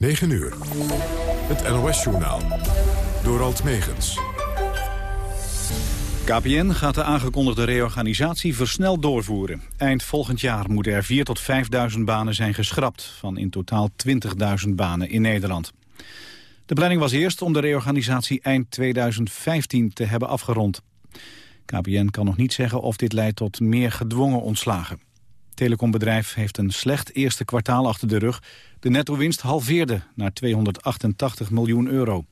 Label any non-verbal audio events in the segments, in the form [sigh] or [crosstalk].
9 uur. Het NOS-journaal. Door Alt Megens. KPN gaat de aangekondigde reorganisatie versneld doorvoeren. Eind volgend jaar moeten er 4.000 tot 5.000 banen zijn geschrapt... van in totaal 20.000 banen in Nederland. De planning was eerst om de reorganisatie eind 2015 te hebben afgerond. KPN kan nog niet zeggen of dit leidt tot meer gedwongen ontslagen. Telecombedrijf heeft een slecht eerste kwartaal achter de rug. De netto-winst halveerde naar 288 miljoen euro.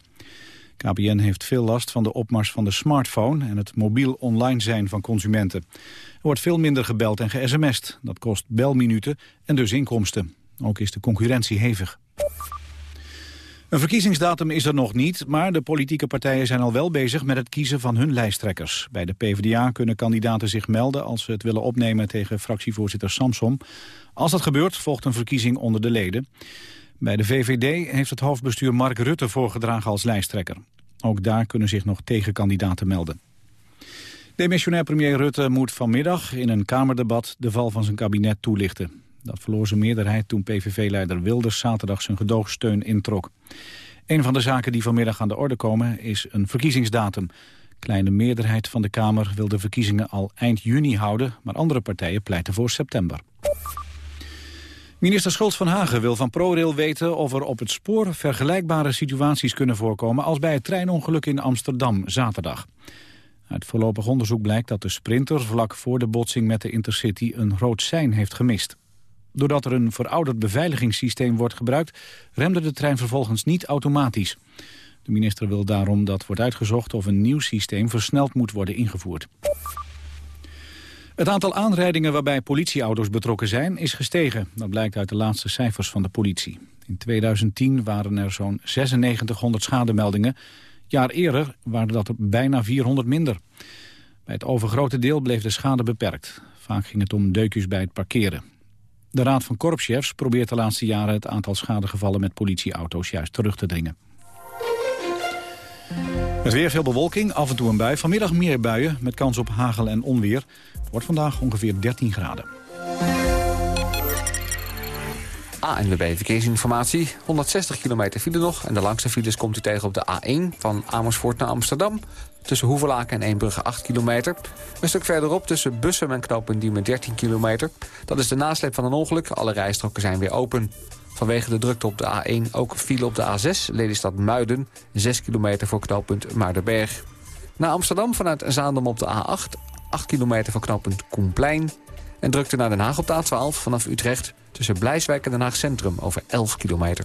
KPN heeft veel last van de opmars van de smartphone... en het mobiel online zijn van consumenten. Er wordt veel minder gebeld en ge-sms'd. Dat kost belminuten en dus inkomsten. Ook is de concurrentie hevig. Een verkiezingsdatum is er nog niet, maar de politieke partijen zijn al wel bezig met het kiezen van hun lijsttrekkers. Bij de PvdA kunnen kandidaten zich melden als ze het willen opnemen tegen fractievoorzitter Samsom. Als dat gebeurt, volgt een verkiezing onder de leden. Bij de VVD heeft het hoofdbestuur Mark Rutte voorgedragen als lijsttrekker. Ook daar kunnen zich nog tegenkandidaten melden. Demissionair premier Rutte moet vanmiddag in een Kamerdebat de val van zijn kabinet toelichten. Dat verloor zijn meerderheid toen PVV-leider Wilders zaterdag zijn gedoogsteun introk. Een van de zaken die vanmiddag aan de orde komen is een verkiezingsdatum. Kleine meerderheid van de Kamer wil de verkiezingen al eind juni houden... maar andere partijen pleiten voor september. Minister Schultz van Hagen wil van ProRail weten of er op het spoor vergelijkbare situaties kunnen voorkomen als bij het treinongeluk in Amsterdam zaterdag. Uit voorlopig onderzoek blijkt dat de sprinter vlak voor de botsing met de Intercity een rood sein heeft gemist. Doordat er een verouderd beveiligingssysteem wordt gebruikt... remde de trein vervolgens niet automatisch. De minister wil daarom dat wordt uitgezocht of een nieuw systeem versneld moet worden ingevoerd. Het aantal aanrijdingen waarbij politieauto's betrokken zijn is gestegen. Dat blijkt uit de laatste cijfers van de politie. In 2010 waren er zo'n 9600 schademeldingen. Jaar eerder waren dat er bijna 400 minder. Bij het overgrote deel bleef de schade beperkt. Vaak ging het om deukjes bij het parkeren. De Raad van Korpschefs probeert de laatste jaren het aantal schadegevallen met politieauto's juist terug te dringen. Het weer veel bewolking, af en toe een bui. Vanmiddag meer buien met kans op hagel en onweer. Het wordt vandaag ongeveer 13 graden. ANWB Verkeersinformatie. 160 kilometer file nog. En de langste files komt u tegen op de A1 van Amersfoort naar Amsterdam. Tussen Hoevelaken en Eembrugge 8 kilometer. Een stuk verderop tussen Bussum en Knopendiemen 13 kilometer. Dat is de nasleep van een ongeluk. Alle rijstroken zijn weer open. Vanwege de drukte op de A1 ook file op de A6, Lelystad Muiden, 6 kilometer voor knooppunt Muidenberg. Naar Amsterdam vanuit Zaandam op de A8, 8 kilometer voor knooppunt Koenplein. En drukte naar Den Haag op de A12 vanaf Utrecht tussen Blijswijk en Den Haag Centrum over 11 kilometer.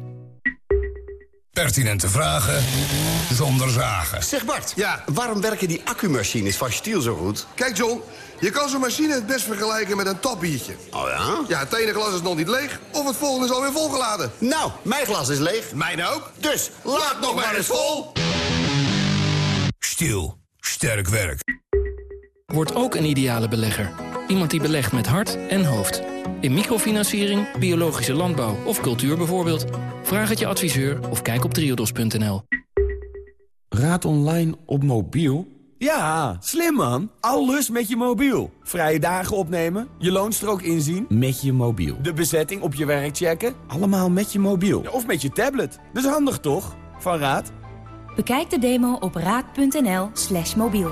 Pertinente vragen zonder zagen. Zeg Bart, ja. waarom werken die accumachines van Stiel zo goed? Kijk John, je kan zo'n machine het best vergelijken met een tapbiertje. Oh ja? Ja, het ene glas is nog niet leeg of het volgende is alweer volgeladen. Nou, mijn glas is leeg. Mijn ook. Dus, laat nog maar eens vol. Stiel, sterk werk. Word ook een ideale belegger. Iemand die belegt met hart en hoofd. In microfinanciering, biologische landbouw of cultuur bijvoorbeeld. Vraag het je adviseur of kijk op triodos.nl. Raad online op mobiel? Ja, slim man. Alles met je mobiel. Vrije dagen opnemen, je loonstrook inzien. Met je mobiel. De bezetting op je werk checken. Allemaal met je mobiel. Of met je tablet. Dat is handig toch? Van Raad. Bekijk de demo op raad.nl slash mobiel.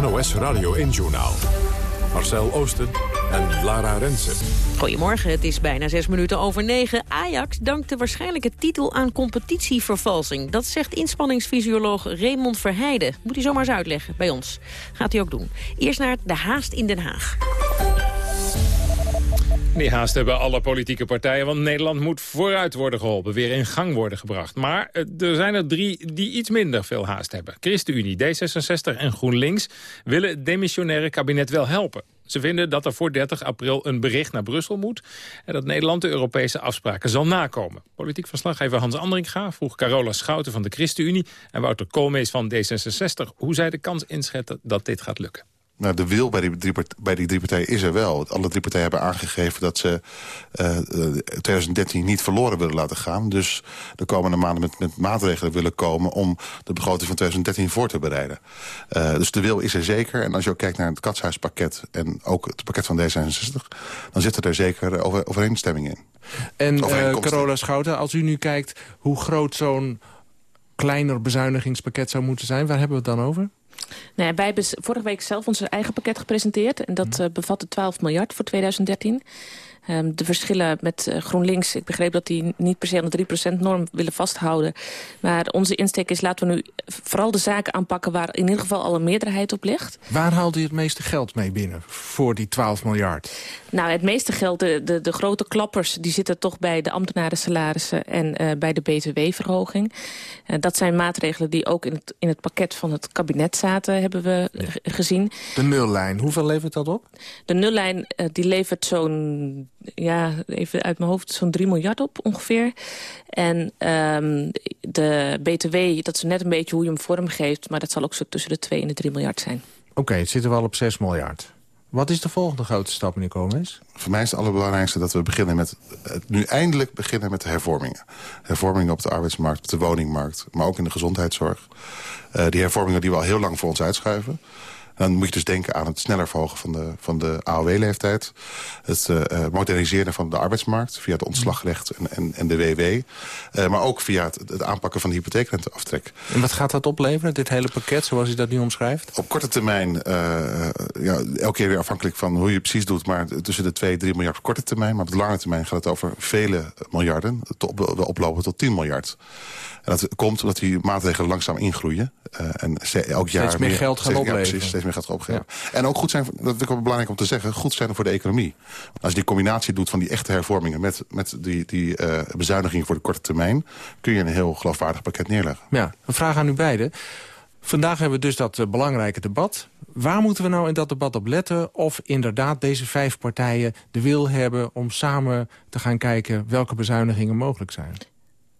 NOS Radio 1-journaal. Marcel Oosten en Lara Rensen. Goedemorgen, het is bijna zes minuten over negen. Ajax dankt de waarschijnlijke titel aan competitievervalsing. Dat zegt inspanningsfysioloog Raymond Verheijden. Moet hij zomaar eens uitleggen bij ons. Gaat hij ook doen. Eerst naar de haast in Den Haag. Die haast hebben alle politieke partijen, want Nederland moet vooruit worden geholpen, weer in gang worden gebracht. Maar eh, er zijn er drie die iets minder veel haast hebben. ChristenUnie, D66 en GroenLinks willen het demissionaire kabinet wel helpen. Ze vinden dat er voor 30 april een bericht naar Brussel moet... en dat Nederland de Europese afspraken zal nakomen. Politiek verslaggever Hans Andringa vroeg Carola Schouten van de ChristenUnie... en Wouter Koolmees van D66 hoe zij de kans inschatten dat dit gaat lukken. Nou, de wil bij die, drie, bij die drie partijen is er wel. Alle drie partijen hebben aangegeven dat ze uh, 2013 niet verloren willen laten gaan. Dus de komende maanden met, met maatregelen willen komen... om de begroting van 2013 voor te bereiden. Uh, dus de wil is er zeker. En als je ook kijkt naar het katshuispakket en ook het pakket van D66... dan zitten er zeker over, overeenstemmingen in. En uh, Carola Schouten, als u nu kijkt hoe groot zo'n kleiner bezuinigingspakket zou moeten zijn... waar hebben we het dan over? Nou wij hebben vorige week zelf ons eigen pakket gepresenteerd. En dat uh, bevatte 12 miljard voor 2013. Um, de verschillen met uh, GroenLinks, ik begreep dat die niet per se aan de 3%-norm willen vasthouden. Maar onze insteek is laten we nu vooral de zaken aanpakken waar in ieder geval al een meerderheid op ligt. Waar haalt u het meeste geld mee binnen voor die 12 miljard? Nou, het meeste geld, de, de, de grote klappers, die zitten toch bij de ambtenaren salarissen en uh, bij de btw-verhoging. Uh, dat zijn maatregelen die ook in het, in het pakket van het kabinet zaten, hebben we ja. gezien. De nullijn, hoeveel levert dat op? De nullijn, die levert zo'n ja, even uit mijn hoofd zo'n 3 miljard op ongeveer. En um, de BTW, dat is net een beetje hoe je hem vormgeeft... maar dat zal ook zo tussen de 2 en de 3 miljard zijn. Oké, okay, het zit er wel op 6 miljard. Wat is de volgende grote stap, meneer Koolmees? Voor mij is het allerbelangrijkste dat we beginnen met, nu eindelijk beginnen met de hervormingen. Hervormingen op de arbeidsmarkt, op de woningmarkt, maar ook in de gezondheidszorg. Uh, die hervormingen die we al heel lang voor ons uitschuiven. Dan moet je dus denken aan het sneller verhogen van de, van de AOW-leeftijd. Het uh, moderniseren van de arbeidsmarkt via het ontslagrecht en, en, en de WW. Uh, maar ook via het, het, aanpakken van de hypotheekrenteaftrek. En wat gaat dat opleveren, dit hele pakket, zoals u dat nu omschrijft? Op korte termijn, ja, elke keer weer afhankelijk van hoe je het precies doet... maar tussen de 2 en 3 miljard op korte termijn. Maar op de lange termijn gaat het over vele miljarden. Tot, oplopen tot 10 miljard. En dat komt omdat die maatregelen langzaam ingroeien. En elk jaar steeds meer, meer geld gaan steeds, opleveren. Ja, precies, steeds meer gaat opgeven. Ja. En ook goed zijn, dat ik wel belangrijk om te zeggen, goed zijn voor de economie. Als je die combinatie doet van die echte hervormingen met, met die, die uh, bezuinigingen voor de korte termijn, kun je een heel geloofwaardig pakket neerleggen. Ja, een vraag aan u beiden. Vandaag hebben we dus dat uh, belangrijke debat. Waar moeten we nou in dat debat op letten? Of inderdaad deze vijf partijen de wil hebben om samen te gaan kijken welke bezuinigingen mogelijk zijn?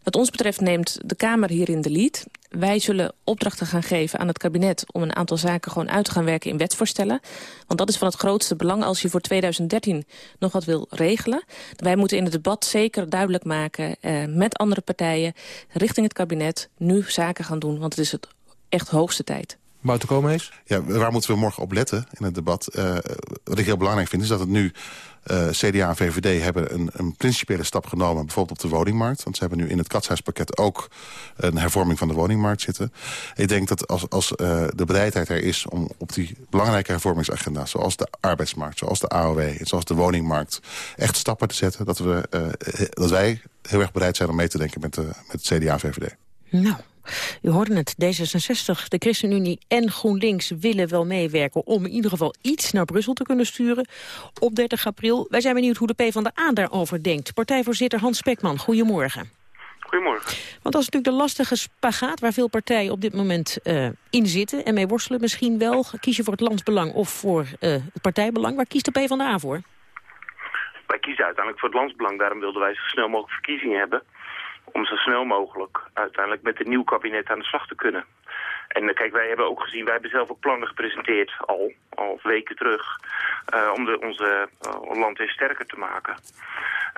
Wat ons betreft neemt de Kamer hierin de lead. Wij zullen opdrachten gaan geven aan het kabinet... om een aantal zaken gewoon uit te gaan werken in wetsvoorstellen. Want dat is van het grootste belang als je voor 2013 nog wat wil regelen. Wij moeten in het debat zeker duidelijk maken eh, met andere partijen... richting het kabinet nu zaken gaan doen. Want het is het echt hoogste tijd. Wouter Koolmees? Ja, waar moeten we morgen op letten in het debat? Uh, wat ik heel belangrijk vind is dat het nu... Uh, CDA en VVD hebben een, een principiële stap genomen... bijvoorbeeld op de woningmarkt. Want ze hebben nu in het katshuispakket ook... een hervorming van de woningmarkt zitten. Ik denk dat als, als uh, de bereidheid er is om op die belangrijke hervormingsagenda... zoals de arbeidsmarkt, zoals de AOW, zoals de woningmarkt... echt stappen te zetten, dat, we, uh, dat wij heel erg bereid zijn om mee te denken met, de, met het CDA en VVD. Nou, u hoorde het, D66, de ChristenUnie en GroenLinks willen wel meewerken... om in ieder geval iets naar Brussel te kunnen sturen op 30 april. Wij zijn benieuwd hoe de PvdA daarover denkt. Partijvoorzitter Hans Spekman, goedemorgen. Goedemorgen. Want dat is natuurlijk de lastige spagaat waar veel partijen op dit moment uh, in zitten... en mee worstelen misschien wel. Kies je voor het landsbelang of voor uh, het partijbelang? Waar kiest de PvdA voor? Wij kiezen uiteindelijk voor het landsbelang. Daarom wilden wij zo snel mogelijk verkiezingen hebben om zo snel mogelijk uiteindelijk met een nieuw kabinet aan de slag te kunnen. En kijk, wij hebben ook gezien, wij hebben zelf ook plannen gepresenteerd al, al weken terug, om de, onze land weer sterker te maken.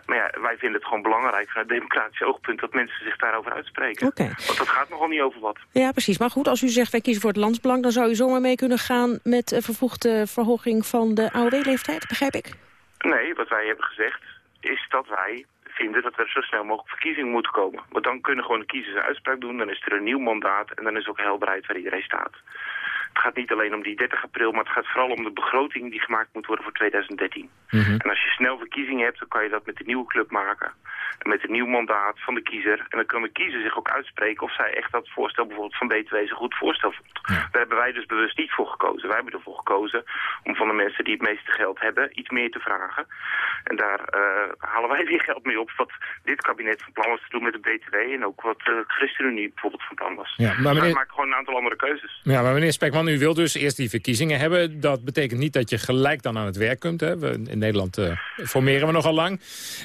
Maar ja, wij vinden het gewoon belangrijk vanuit democratisch oogpunt dat mensen zich daarover uitspreken. Oké. Want dat gaat nogal niet over wat. Ja, precies. Maar goed, als u zegt wij kiezen voor het landsbelang... dan zou u zomaar mee kunnen gaan met een vervoegde verhoging van de AOW-leeftijd, begrijp ik? Nee, wat wij hebben gezegd is dat wij vinden dat er zo snel mogelijk verkiezingen moeten komen. Want dan kunnen gewoon de kiezers een uitspraak doen, dan is er een nieuw mandaat en dan is ook helderheid waar iedereen staat. Het gaat niet alleen om die 30 april, maar het gaat vooral om de begroting die gemaakt moet worden voor 2013. En als je snel verkiezingen hebt, dan kan je dat met de nieuwe club maken. En met een nieuw mandaat van de kiezer. En dan kan de kiezer zich ook uitspreken of zij echt dat voorstel bijvoorbeeld van BTW een goed voorstel vond. Daar hebben wij dus bewust niet voor gekozen. Wij hebben ervoor gekozen om van de mensen die het meeste geld hebben iets meer te vragen. En daar uh, halen wij weer geld mee op wat dit kabinet van plan was te doen met de BTW. En ook wat de uh, ChristenUnie bijvoorbeeld van plan was. Ja, maar meneer... meneer... maken gewoon een aantal andere keuzes. Ja, maar meneer Spekman, u wil dus eerst die verkiezingen hebben. Dat betekent niet dat je gelijk dan aan het werk kunt. Hè? We, in Nederland uh, formeren we nogal lang.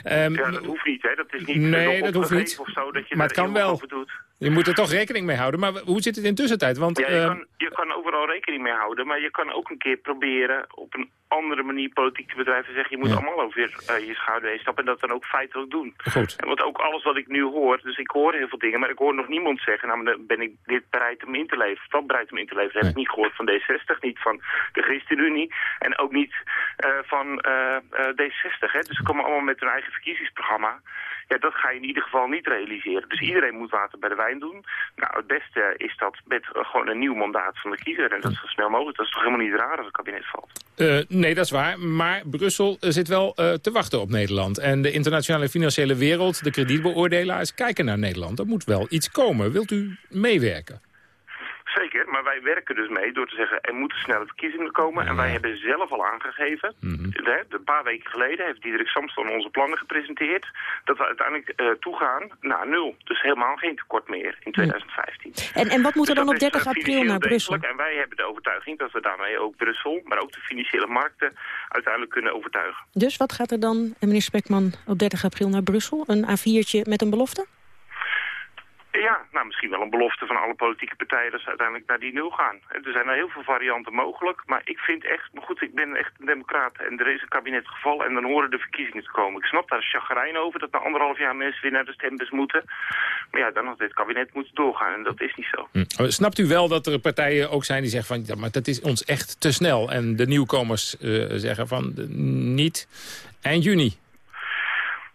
Um, ja, dat hoeft niet. Hè? Dat is niet nee, dat hoeft niet. Of zo, dat je maar het kan wel. Doet. Je moet er toch rekening mee houden. Maar hoe zit het in tussentijd? Want, ja, je, uh... kan, je kan overal rekening mee houden. Maar je kan ook een keer proberen op een andere manier politiek te bedrijven te zeggen... je moet ja. allemaal over uh, je schouder heen stappen en dat dan ook feitelijk doen. Goed. En want ook alles wat ik nu hoor, dus ik hoor heel veel dingen... maar ik hoor nog niemand zeggen, nou ben ik dit bereid om in te leveren. Dat bereid om in te leveren. Dat heb ik niet gehoord van D60, niet van de ChristenUnie... en ook niet uh, van uh, D60. Hè. Dus ze komen allemaal met hun eigen verkiezingsprogramma... Ja, dat ga je in ieder geval niet realiseren. Dus iedereen moet water bij de wijn doen. Nou, het beste is dat met uh, gewoon een nieuw mandaat van de kiezer. En dat is zo snel mogelijk. Dat is toch helemaal niet raar als het kabinet valt. Uh, nee, dat is waar. Maar Brussel zit wel uh, te wachten op Nederland. En de internationale financiële wereld, de kredietbeoordelaars, kijken naar Nederland. Er moet wel iets komen. Wilt u meewerken? Maar wij werken dus mee door te zeggen... er moeten snelle verkiezingen komen. Ja. En wij hebben zelf al aangegeven... Mm -hmm. de, een paar weken geleden heeft Diederik Samson onze plannen gepresenteerd... dat we uiteindelijk uh, toegaan naar nul. Dus helemaal geen tekort meer in 2015. En, en wat moet er dus dan op 30 april naar Brussel? En wij hebben de overtuiging dat we daarmee ook Brussel... maar ook de financiële markten uiteindelijk kunnen overtuigen. Dus wat gaat er dan, meneer Spekman, op 30 april naar Brussel? Een A4'tje met een belofte? Ja, nou misschien wel een belofte van alle politieke partijen dat ze uiteindelijk naar die nul gaan. Er zijn er heel veel varianten mogelijk, maar ik vind echt, maar goed, ik ben echt een democraat en er is een kabinet gevallen en dan horen de verkiezingen te komen. Ik snap daar chagrijn over dat na anderhalf jaar mensen weer naar de stembus moeten. Maar ja, dan had dit kabinet moeten doorgaan en dat is niet zo. Hm. Snapt u wel dat er partijen ook zijn die zeggen van, ja, maar dat is ons echt te snel. En de nieuwkomers uh, zeggen van, niet eind juni.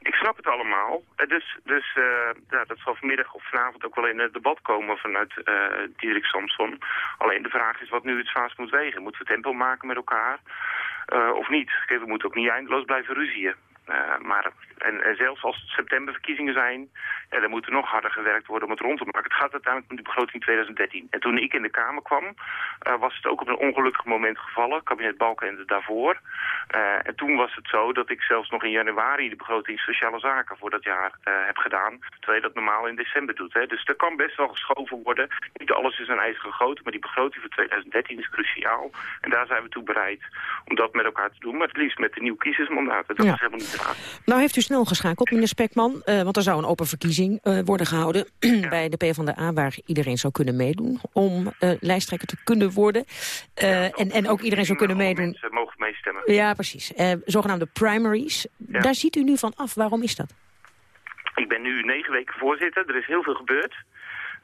Ik snap het allemaal. Dus, dus uh, ja, dat zal vanmiddag of vanavond ook wel in het debat komen vanuit uh, Diederik Samson. Alleen de vraag is wat nu het zwaarst moet wegen. Moeten we tempo maken met elkaar of niet? We moeten ook niet eindeloos blijven ruzieën. Maar, en, en, zelfs als het septemberverkiezingen zijn, ja, dan moet er nog harder gewerkt worden om het rond te maken. Het gaat uiteindelijk om de begroting 2013. En toen ik in de Kamer kwam, uh, was het ook op een ongelukkig moment gevallen. Kabinet Balkenende daarvoor. Uh, en toen was het zo dat ik zelfs nog in januari de begroting Sociale Zaken voor dat jaar heb gedaan. Terwijl je dat normaal in december doet. Hè. Dus er kan best wel geschoven worden. Niet alles is een ijzeren groot, maar die begroting voor 2013 is cruciaal. En daar zijn we toe bereid om dat met elkaar te doen. Maar het liefst met de nieuwe kiezersmandaten. Dat ja. is helemaal niet. Nou heeft u snel geschakeld, meneer Spekman. want er zou een open verkiezing uh, worden gehouden [clears throat] bij de PvdA... waar iedereen zou kunnen meedoen om uh, lijsttrekker te kunnen worden. Ja, en, en ook iedereen zou kunnen meedoen. Mensen mogen meestemmen. Ja, precies. zogenaamde primaries. Ja. Daar ziet u nu van af. Waarom is dat? Ik ben nu negen weken voorzitter. Er is heel veel gebeurd.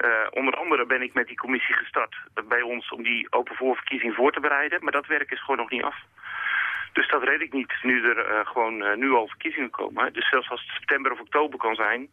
Uh, onder andere ben ik met die commissie gestart bij ons om die open voorverkiezing voor te bereiden. Maar dat werk is gewoon nog niet af. Dus dat red ik niet, nu er uh, gewoon uh, nu al verkiezingen komen. Dus zelfs als het september of oktober kan zijn,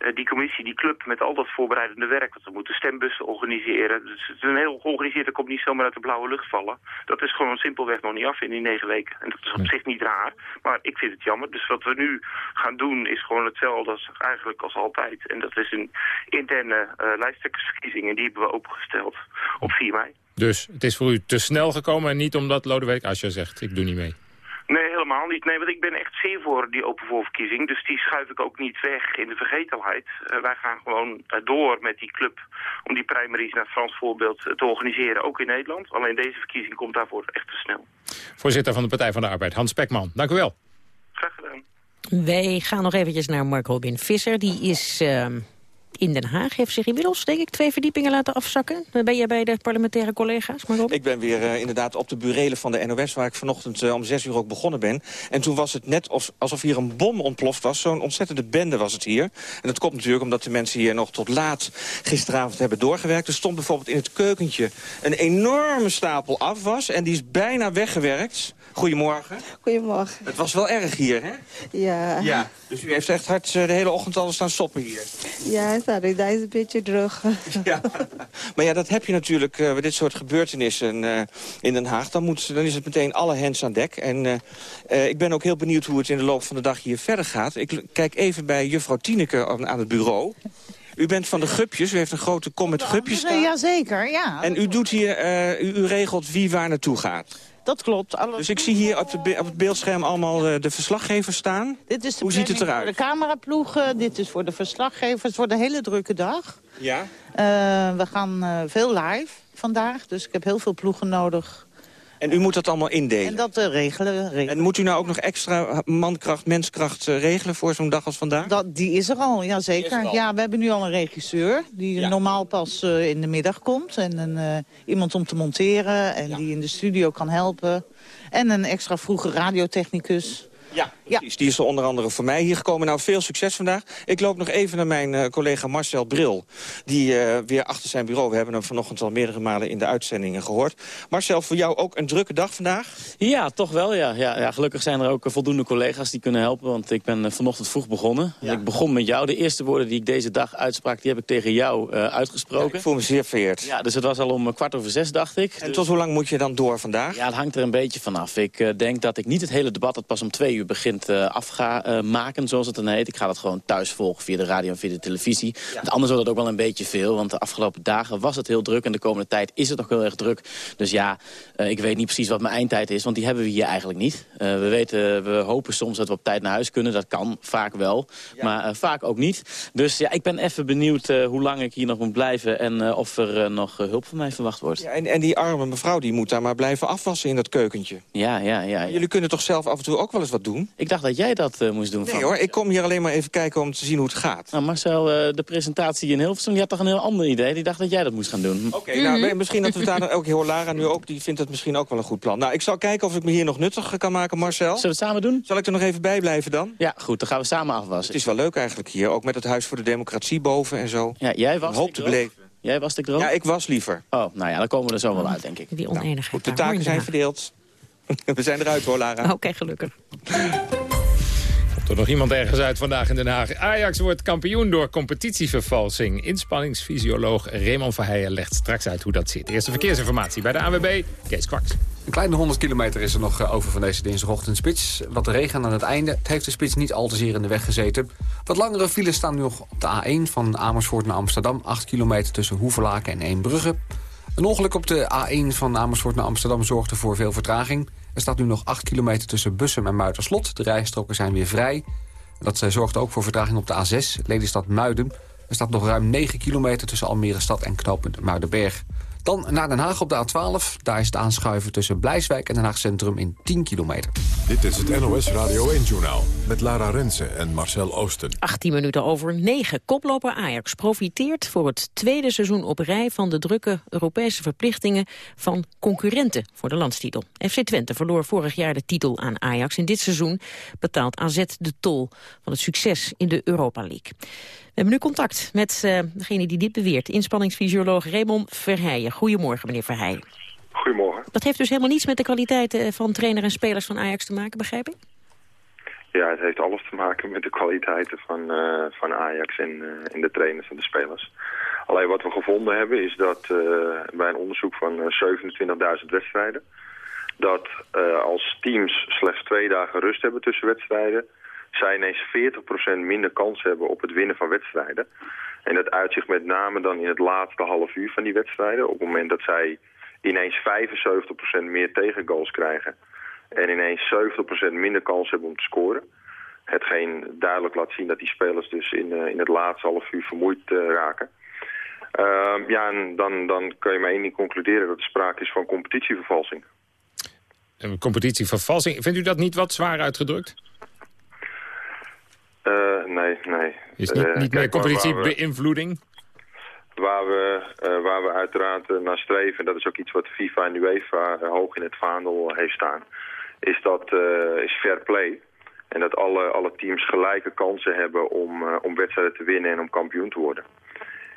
uh, die commissie, die club met al dat voorbereidende werk. Want we moeten stembussen organiseren. Dus het is een heel georganiseerd, dat komt niet zomaar uit de blauwe lucht vallen. Dat is gewoon simpelweg nog niet af in die negen weken. En dat is op zich niet raar, maar ik vind het jammer. Dus wat we nu gaan doen is gewoon hetzelfde als eigenlijk als altijd. En dat is een interne lijsttrekkersverkiezing en die hebben we opengesteld op 4 mei. Dus het is voor u te snel gekomen en niet omdat Lodewijk Asscher zegt, ik doe niet mee. Nee, helemaal niet. Nee, want ik ben echt zeer voor die open voorverkiezing. Dus die schuif ik ook niet weg in de vergetelheid. Uh, wij gaan gewoon uh, door met die club om die primaries naar Frans voorbeeld uh, te organiseren, ook in Nederland. Alleen deze verkiezing komt daarvoor echt te snel. Voorzitter van de Partij van de Arbeid, Hans Spekman. Dank u wel. Graag gedaan. Wij gaan nog eventjes naar Mark Robin Visser. Die is in Den Haag heeft zich inmiddels, denk ik, twee verdiepingen laten afzakken. Dan ben je bij de parlementaire collega's, maar Ik ben weer uh, inderdaad op de burelen van de NOS... waar ik vanochtend uh, om zes uur ook begonnen ben. En toen was het net alsof hier een bom ontploft was. Zo'n ontzettende bende was het hier. En dat komt natuurlijk omdat de mensen hier nog tot laat gisteravond hebben doorgewerkt. Er stond bijvoorbeeld in het keukentje een enorme stapel afwas... en die is bijna weggewerkt... Goedemorgen. Goedemorgen. Het was wel erg hier, hè? Ja. Ja, dus u heeft echt hard de hele ochtend al staan stoppen hier. Ja, sorry, dat is een beetje druk. [laughs] Ja. Maar ja, dat heb je natuurlijk uh, bij dit soort gebeurtenissen uh, in Den Haag. Dan, moet, dan is het meteen alle hens aan dek. En uh, ik ben ook heel benieuwd hoe het in de loop van de dag hier verder gaat. Ik kijk even bij juffrouw Tineke aan het bureau. U bent van de gupjes, u heeft een grote kom met gupjes staan. Jazeker, ja. En u, doet hier, u, u regelt wie waar naartoe gaat. Dat klopt. Alles dus ik zie hier op, de, op het beeldscherm allemaal de, de verslaggevers staan. Dit is de Hoe ziet het eruit? voor de cameraploegen, dit is voor de verslaggevers, voor de hele drukke dag. Ja? Uh, we gaan uh, veel live vandaag, dus ik heb heel veel ploegen nodig. En u moet dat allemaal indelen? En dat uh, regelen, regelen. En moet u nou ook nog extra mankracht, menskracht regelen voor zo'n dag als vandaag? Dat, die is er al, ja zeker. Ja, we hebben nu al een regisseur die ja. normaal pas in de middag komt. En een, iemand om te monteren en ja. die in de studio kan helpen. En een extra vroege radiotechnicus. Ja, precies. Die is er onder andere voor mij hier gekomen. Nou, veel succes vandaag. Ik loop nog even naar mijn uh, collega Marcel Bril. Die uh, weer achter zijn bureau. We hebben hem vanochtend al meerdere malen in de uitzendingen gehoord. Marcel, voor jou ook een drukke dag vandaag? Ja, toch wel. Ja. Ja, ja gelukkig zijn er ook voldoende collega's die kunnen helpen. Want ik ben uh, vanochtend vroeg begonnen. Ja. Ik begon met jou. De eerste woorden die ik deze dag uitsprak, die heb ik tegen jou uitgesproken. Ja, ik voel me zeer vereerd. Ja, dus het was al om kwart over zes, dacht ik. En dus... tot hoe lang moet je dan door vandaag? Ja, het hangt er een beetje vanaf. Ik denk dat ik niet het hele debat dat pas om twee uur begint af ga uh, maken, zoals het dan heet. Ik ga dat gewoon thuis volgen via de radio en via de televisie. Ja. Want anders wordt het ook wel een beetje veel. Want de afgelopen dagen was het heel druk. En de komende tijd is het nog heel erg druk. Dus ja, uh, ik weet niet precies wat mijn eindtijd is. Want die hebben we hier eigenlijk niet. We weten, we hopen soms dat we op tijd naar huis kunnen. Dat kan vaak wel. Ja. Maar vaak ook niet. Dus ja, ik ben even benieuwd hoe lang ik hier nog moet blijven. En of er nog hulp van mij verwacht wordt. Ja, en, en die arme mevrouw die moet daar maar blijven afwassen in dat keukentje. Ja, ja, ja. Jullie kunnen toch zelf af en toe ook wel eens wat doen? Ik dacht dat jij dat uh, moest doen. Nee van. hoor, ik kom hier alleen maar even kijken om te zien hoe het gaat. Nou Marcel, uh, de presentatie in Hilversum, die had toch een heel ander idee? Die dacht dat jij dat moest gaan doen. Oké, okay, mm -hmm. nou misschien dat we daar dan ook... Hoor, Lara nu ook, die vindt het misschien ook wel een goed plan. Nou, ik zal kijken of ik me hier nog nuttig kan maken, Marcel. Zullen we het samen doen? Zal ik er nog even bij blijven dan? Ja, goed, dan gaan we samen afwassen. Het is wel leuk eigenlijk hier, ook met het Huis voor de Democratie boven en zo. Ja, jij was hoop te beleven. Jij was ik er ook? Ja, ik was liever. Oh, nou ja, dan komen we er zo wel uit, denk ik. Die oneenigheid. Nou, goed, de taken zijn verdeeld. We zijn eruit hoor, Lara. Oké, okay, gelukkig. Er nog iemand ergens uit vandaag in Den Haag. Ajax wordt kampioen door competitievervalsing. Inspanningsfysioloog Raymond Verheijen legt straks uit hoe dat zit. Eerste verkeersinformatie bij de ANWB, Kees Kwaks. Een kleine 100 kilometer is er nog over van deze dinsdagochtendspits. Wat regen aan het einde. Het heeft de spits niet al te zeer in de weg gezeten. Wat langere files staan nu nog op de A1 van Amersfoort naar Amsterdam. 8 kilometer tussen Hoevelaken en Eembrugge. Een ongeluk op de A1 van Amersfoort naar Amsterdam zorgde voor veel vertraging. Er staat nu nog 8 kilometer tussen Bussum en Muiterslot. De rijstroken zijn weer vrij. Dat zorgt ook voor vertraging op de A6, Lelystad-Muiden. Er staat nog ruim 9 kilometer tussen Almere Stad en knooppunt Muidenberg. Dan naar Den Haag op de A12. Daar is het aanschuiven tussen Blijswijk en Den Haag Centrum in 10 kilometer. Dit is het NOS Radio 1-journaal met Lara Rensen en Marcel Oosten. 18 minuten over 9. Koploper Ajax profiteert voor het tweede seizoen op rij... van de drukke Europese verplichtingen van concurrenten voor de landstitel. FC Twente verloor vorig jaar de titel aan Ajax. In dit seizoen betaalt AZ de tol van het succes in de Europa League. We hebben nu contact met uh, degene die dit beweert. Inspanningsfysioloog Raymond Verheijen. Goedemorgen, meneer Verheijen. Goedemorgen. Dat heeft dus helemaal niets met de kwaliteiten van trainer en spelers van Ajax te maken, begrijp ik? Ja, het heeft alles te maken met de kwaliteiten van, uh, van Ajax en, uh, en de trainers en de spelers. Alleen wat we gevonden hebben is dat uh, bij een onderzoek van 27.000 wedstrijden... dat als teams slechts twee dagen rust hebben tussen wedstrijden zij ineens 40% minder kans hebben op het winnen van wedstrijden. En dat uitzicht met name dan in het laatste half uur van die wedstrijden. Op het moment dat zij ineens 75% meer tegengoals krijgen. En ineens 70% minder kans hebben om te scoren. Hetgeen duidelijk laat zien dat die spelers dus in, uh, in het laatste half uur vermoeid uh, raken. Uh, ja, en dan, dan kun je maar één ding concluderen dat er sprake is van competitievervalsing. Een competitievervalsing, vindt u dat niet wat zwaar uitgedrukt? Uh, nee, nee. Is niet, uh, niet meer competitiebeïnvloeding? Waar we, uh, waar we uiteraard naar streven, en dat is ook iets wat FIFA en UEFA hoog in het vaandel heeft staan, is dat is fair play. En dat alle, alle teams gelijke kansen hebben om, om wedstrijden te winnen en om kampioen te worden.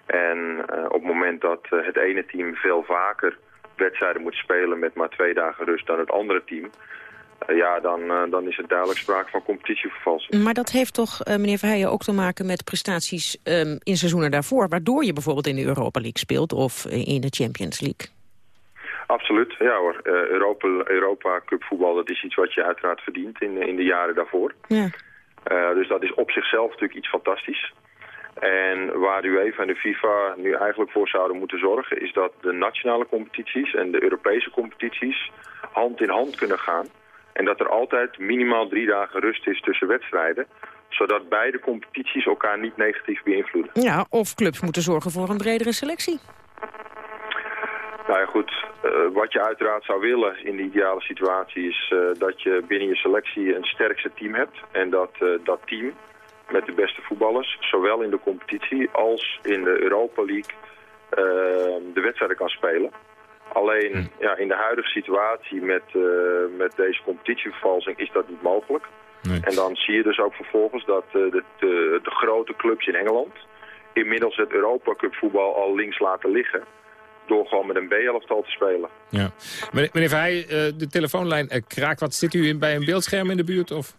En op het moment dat het ene team veel vaker wedstrijden moet spelen met maar twee dagen rust dan het andere team... Ja, dan, uh, dan is er duidelijk sprake van competitievervalsing. Maar dat heeft toch, uh, meneer Verheijen, ook te maken met prestaties um, in seizoenen daarvoor... waardoor je bijvoorbeeld in de Europa League speelt of in de Champions League? Absoluut, ja hoor. Europa, Europa Cup voetbal, dat is iets wat je uiteraard verdient in, in de jaren daarvoor. Ja. dus dat is op zichzelf natuurlijk iets fantastisch. En waar de UEFA en de FIFA nu eigenlijk voor zouden moeten zorgen... is dat de nationale competities en de Europese competities hand in hand kunnen gaan. En dat er altijd minimaal drie dagen rust is tussen wedstrijden zodat beide competities elkaar niet negatief beïnvloeden. Ja, of clubs moeten zorgen voor een bredere selectie. Nou ja, goed. Uh, wat je uiteraard zou willen in de ideale situatie is uh, dat je binnen je selectie een sterkste team hebt. En dat uh, dat team met de beste voetballers, zowel in de competitie als in de Europa League, de wedstrijden kan spelen. Alleen Hm. ja, in de huidige situatie met, uh, met deze competitievervalsing is dat niet mogelijk. Nee. En dan zie je dus ook vervolgens dat uh, de, de, de, grote clubs in Engeland inmiddels het Europa Cup voetbal al links laten liggen. Door gewoon met een B-elftal te spelen. Ja. Meneer, Verheij, uh, de telefoonlijn kraakt wat. Zit u in, bij een beeldscherm in de buurt? Of?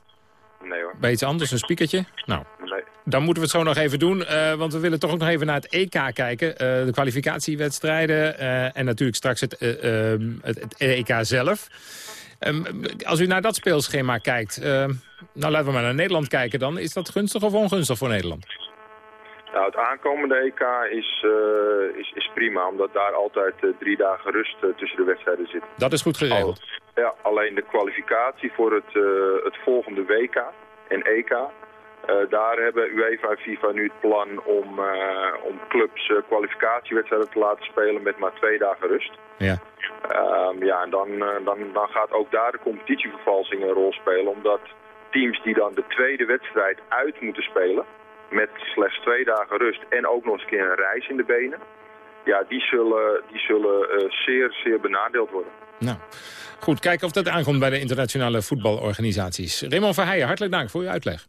Nee hoor. Bij iets anders, een spiekertje? Nou. Dan moeten we het zo nog even doen. Uh, want we willen toch ook nog even naar het EK kijken. Uh, de kwalificatiewedstrijden uh, en natuurlijk straks het, het, het EK zelf. Um, als u naar dat speelschema kijkt, nou laten we maar naar Nederland kijken dan. Is dat gunstig of ongunstig voor Nederland? Nou, het aankomende EK is, is, is prima, omdat daar altijd drie dagen rust tussen de wedstrijden zit. Dat is goed geregeld. Al, ja, alleen de kwalificatie voor het, het volgende WK en EK uh, daar hebben UEFA en FIFA nu het plan om, uh, om clubs uh, kwalificatiewedstrijden te laten spelen met maar twee dagen rust. Ja. Um, ja, en dan, dan, dan gaat ook daar de competitievervalsing een rol spelen. Omdat teams die dan de tweede wedstrijd uit moeten spelen met slechts twee dagen rust en ook nog eens een keer een reis in de benen. Ja, die zullen, die zullen zeer, zeer benadeeld worden. Nou, goed. Kijken of dat aankomt bij de internationale voetbalorganisaties. Raymond Verheijen, hartelijk dank voor uw uitleg.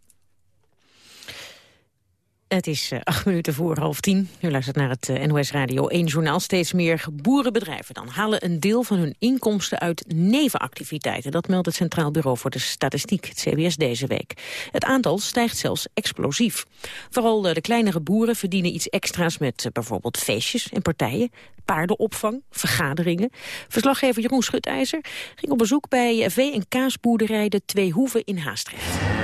Het is uh, acht minuten voor half tien. U luistert naar het uh, NOS Radio 1 journaal. Steeds meer boerenbedrijven dan halen een deel van hun inkomsten uit nevenactiviteiten. Dat meldt het Centraal Bureau voor de Statistiek, het CBS, deze week. Het aantal stijgt zelfs explosief. Vooral uh, de kleinere boeren verdienen iets extra's met bijvoorbeeld feestjes en partijen, paardenopvang, vergaderingen. Verslaggever Jeroen Schutijzer ging op bezoek bij vee- en kaasboerderij De Twee Hoeven in Haastrecht.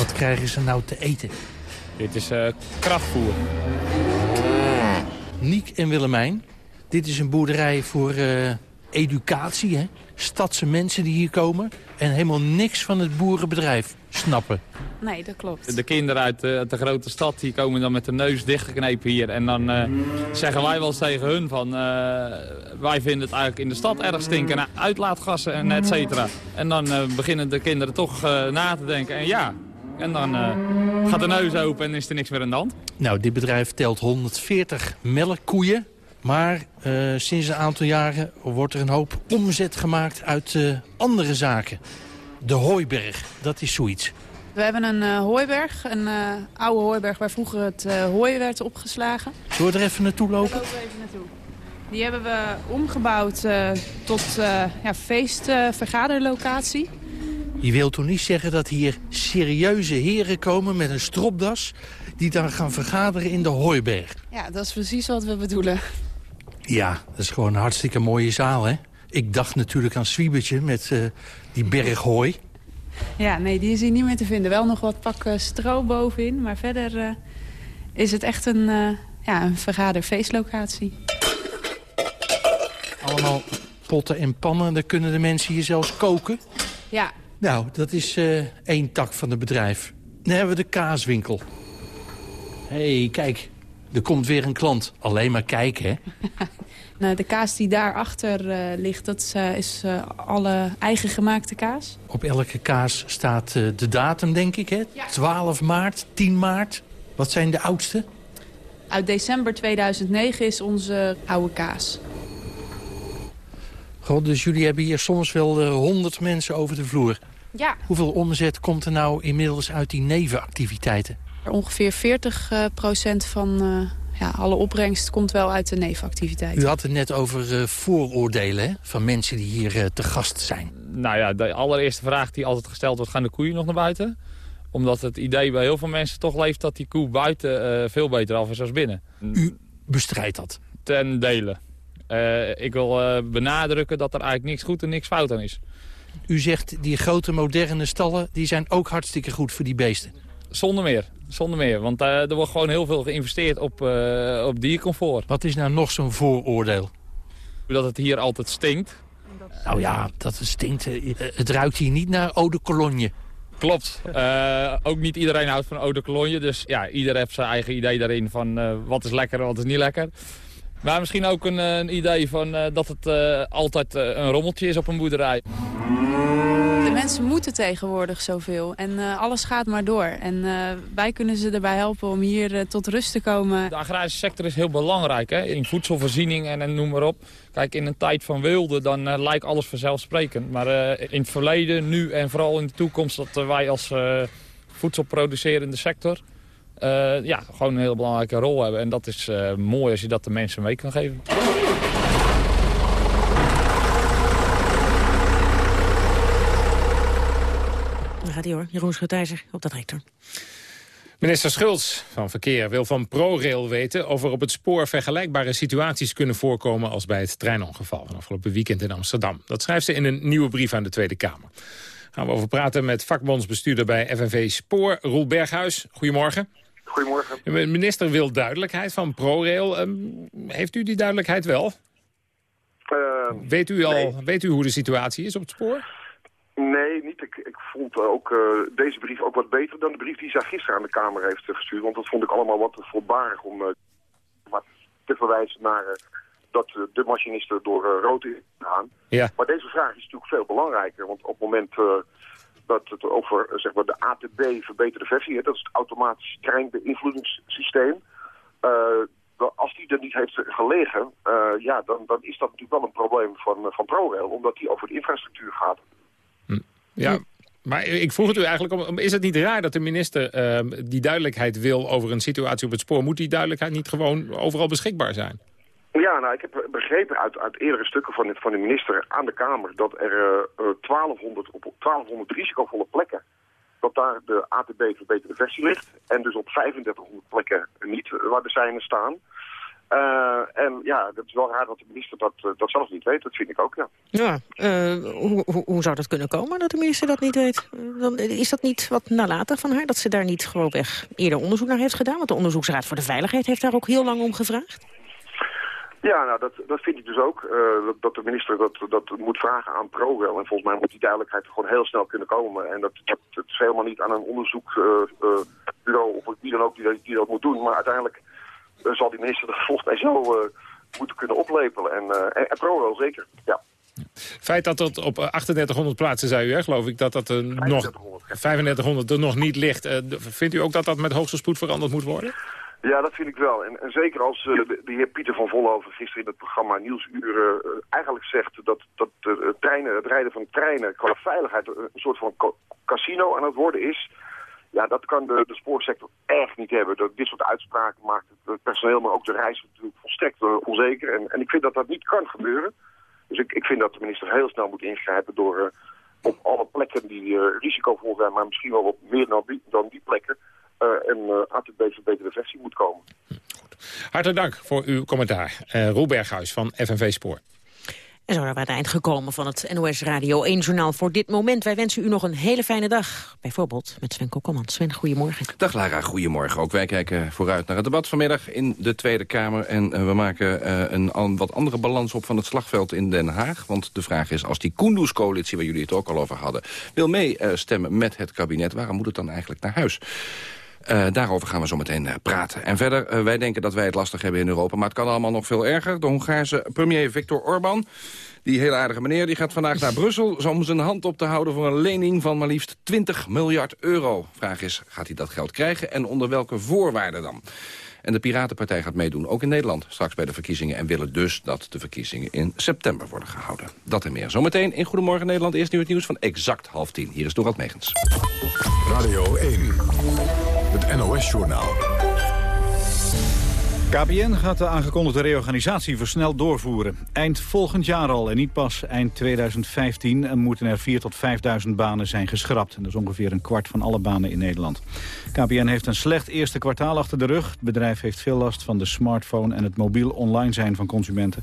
Wat krijgen ze nou te eten? Dit is uh, krachtvoer. Niek en Willemijn. Dit is een boerderij voor uh, educatie. Hè? Stadse mensen die hier komen. En helemaal niks van het boerenbedrijf snappen. Nee, dat klopt. De kinderen uit de, uit de grote stad die komen dan met de neus dichtgeknepen hier. En dan uh, zeggen wij wel eens tegen hun van... Uh, wij vinden het eigenlijk in de stad erg stinken. naar Uitlaatgassen en et cetera. En dan uh, beginnen de kinderen toch na te denken. En ja, en dan uh, gaat de neus open en is er niks meer aan de hand. Nou, dit bedrijf telt 140 melkkoeien. Maar uh, sinds een aantal jaren wordt er een hoop omzet gemaakt uit uh, andere zaken. De hooiberg, dat is zoiets. We hebben een uh, hooiberg, een oude hooiberg waar vroeger het hooi werd opgeslagen. Zullen we er even naartoe lopen? Lopen we even naartoe. Die hebben we omgebouwd tot ja, feestvergaderlocatie. Je wilt toch niet zeggen dat hier serieuze heren komen met een stropdas... die dan gaan vergaderen in de hooiberg? Ja, dat is precies wat we bedoelen. Ja, dat is gewoon een hartstikke mooie zaal, hè? Ik dacht natuurlijk aan Zwiebertje met uh, die berg hooi. Ja, nee, die is hier niet meer te vinden. Wel nog wat pakken stro bovenin, maar verder uh, is het echt een, uh, ja, een vergaderfeestlocatie. Allemaal potten en pannen, daar kunnen de mensen hier zelfs koken. Ja. Nou, dat is uh, één tak van het bedrijf. Dan hebben we de kaaswinkel. Hé, hey, kijk. Er komt weer een klant. Alleen maar kijken, hè? [laughs] Nou, de kaas die daarachter uh, ligt, dat is, uh, is uh, alle eigen gemaakte kaas. Op elke kaas staat de datum, denk ik, hè? Ja. 12 maart, 10 maart. Wat zijn de oudste? Uit december 2009 is onze oude kaas. God, dus jullie hebben hier soms wel 100 mensen over de vloer. Ja. Hoeveel omzet komt er nou inmiddels uit die nevenactiviteiten? Ongeveer 40 procent van ja, alle opbrengst komt wel uit de nevenactiviteiten. U had het net over uh, vooroordelen hè? van mensen die hier uh, te gast zijn. Nou ja, de allereerste vraag die altijd gesteld wordt, gaan de koeien nog naar buiten? Omdat het idee bij heel veel mensen toch leeft dat die koe buiten uh, veel beter af is als binnen. U bestrijdt dat? Ten dele. ik wil benadrukken dat er eigenlijk niks goed en niks fout aan is. U zegt die grote moderne stallen die zijn ook hartstikke goed voor die beesten. Zonder meer. Zonder meer. Want uh, er wordt gewoon heel veel geïnvesteerd op, uh, op diercomfort. Wat is nou nog zo'n vooroordeel? Dat het hier altijd stinkt. Nou ja, dat het stinkt. Het ruikt hier niet naar eau de cologne. Klopt. Uh, ook niet iedereen houdt van eau de cologne. Dus ja, ieder heeft zijn eigen idee daarin van wat is lekker en wat is niet lekker. Maar misschien ook een, een idee van dat het altijd een rommeltje is op een boerderij. De mensen moeten tegenwoordig zoveel en alles gaat maar door. En wij kunnen ze erbij helpen om hier tot rust te komen. De agrarische sector is heel belangrijk hè? in voedselvoorziening en, en, noem maar op. Kijk, in een tijd van wilde dan lijkt alles vanzelfsprekend. Maar in het verleden, nu en vooral in de toekomst... dat wij als voedselproducerende sector... ja, gewoon een heel belangrijke rol hebben. En dat is mooi als je dat de mensen mee kan geven. gaat hij hoor, Jeroen Schutijzer op de rector. Minister Schultz van Verkeer wil van ProRail weten... of er op het spoor vergelijkbare situaties kunnen voorkomen... als bij het treinongeval van afgelopen weekend in Amsterdam. Dat schrijft ze in een nieuwe brief aan de Tweede Kamer. Gaan we over praten met vakbondsbestuurder bij FNV Spoor, Roel Berghuis. Goedemorgen. Goedemorgen. De minister wil duidelijkheid van ProRail. Um, heeft u die duidelijkheid wel? Uh, weet, u al, weet u hoe de situatie is op het spoor? Nee, niet. Ik, ik vond ook uh, deze brief ook wat beter dan de brief die zij gisteren aan de Kamer heeft uh, gestuurd. Want dat vond ik allemaal wat voorbarig om uh, te verwijzen naar dat de machinisten door rood is gegaan. Ja. Maar deze vraag is natuurlijk veel belangrijker. Want op het moment dat het over zeg maar, de ATB verbeterde versie, dat is het automatisch treinbeïnvloedingssysteem. als die er niet heeft gelegen, ja, dan, dan is dat natuurlijk wel een probleem van, van ProRail. Omdat die over de infrastructuur gaat. Ja, maar ik vroeg het u eigenlijk om, is het niet raar dat de minister uh, die duidelijkheid wil over een situatie op het spoor? Moet die duidelijkheid niet gewoon overal beschikbaar zijn? Ja, nou, ik heb begrepen uit, uit eerdere stukken van, van de minister aan de Kamer dat er uh, 1200, op 1200 risicovolle plekken, dat daar de ATB verbeterde versie ligt. En dus op 3500 plekken niet waar de seinen staan. Uh, en ja, dat is wel raar dat de minister dat, dat zelf niet weet. Dat vind ik ook, ja. Ja, hoe, hoe, zou dat kunnen komen dat de minister dat niet weet? Dan, is dat niet wat nalatig van haar? Dat ze daar niet gewoonweg eerder onderzoek naar heeft gedaan? Want de Onderzoeksraad voor de Veiligheid heeft daar ook heel lang om gevraagd. Ja, nou, dat, dat vind ik dus ook. Dat, dat, de minister dat, dat moet vragen aan ProRail. En volgens mij moet die duidelijkheid gewoon heel snel kunnen komen. En dat, dat, het is helemaal niet aan een onderzoeksbureau of wie dan ook die, die dat moet doen. Maar uiteindelijk zal die minister er volgens mij zo moeten kunnen oplepelen. En, en, en ProRail zeker, ja. Feit dat dat op 3800 plaatsen, zei u, hè, geloof ik, dat dat er nog 3500 er nog niet ligt. Vindt u ook dat dat met hoogste spoed veranderd moet worden? Ja, dat vind ik wel. En, en zeker als uh, de, de, heer Pieter van Vollenhoven gisteren in het programma Nieuwsuren uh, eigenlijk zegt dat, dat treinen, het rijden van treinen qua veiligheid een soort van casino aan het worden is ja, dat kan de, de spoorsector echt niet hebben. Dat, dit soort uitspraken maakt het personeel, maar ook de reis natuurlijk volstrekt onzeker. En, en ik vind dat dat niet kan gebeuren. Dus ik, ik vind dat de minister heel snel moet ingrijpen door op alle plekken die risicovol zijn, maar misschien wel wat meer dan die, dan die plekken, een ATB verbeterde versie moet komen. Goed. Hartelijk dank voor uw commentaar. Roel Berghuis van FNV Spoor. En zo zijn we aan het eind gekomen van het NOS Radio 1-journaal voor dit moment. Wij wensen u nog een hele fijne dag. Bijvoorbeeld met Sven Kokkelman. Sven, goedemorgen. Dag Lara, goedemorgen. Ook wij kijken vooruit naar het debat vanmiddag in de Tweede Kamer. En uh, we maken uh, een wat andere balans op van het slagveld in Den Haag. Want de vraag is, als die Kunduz-coalitie, waar jullie het ook al over hadden... wil meestemmen uh, met het kabinet, waarom moet het dan eigenlijk naar huis? Uh, daarover gaan we zo meteen uh, praten. En verder, uh, wij denken dat wij het lastig hebben in Europa... maar het kan allemaal nog veel erger. De Hongaarse premier Viktor Orbán die hele aardige meneer die gaat vandaag naar Brussel... om zijn hand op te houden voor een lening van maar liefst 20 miljard euro. Vraag is, gaat hij dat geld krijgen en onder welke voorwaarden dan? En de Piratenpartij gaat meedoen, ook in Nederland, straks bij de verkiezingen... en willen dus dat de verkiezingen in september worden gehouden. Dat en meer. Zometeen in Goedemorgen Nederland. Eerst nu het nieuws van exact half tien. Hier is Dorald Megens. Radio 1, het NOS-journaal. KPN gaat de aangekondigde reorganisatie versneld doorvoeren. Eind volgend jaar al en niet pas eind 2015 moeten er 4.000 tot 5.000 banen zijn geschrapt. Dat is ongeveer een kwart van alle banen in Nederland. KPN heeft een slecht eerste kwartaal achter de rug. Het bedrijf heeft veel last van de smartphone en het mobiel online zijn van consumenten.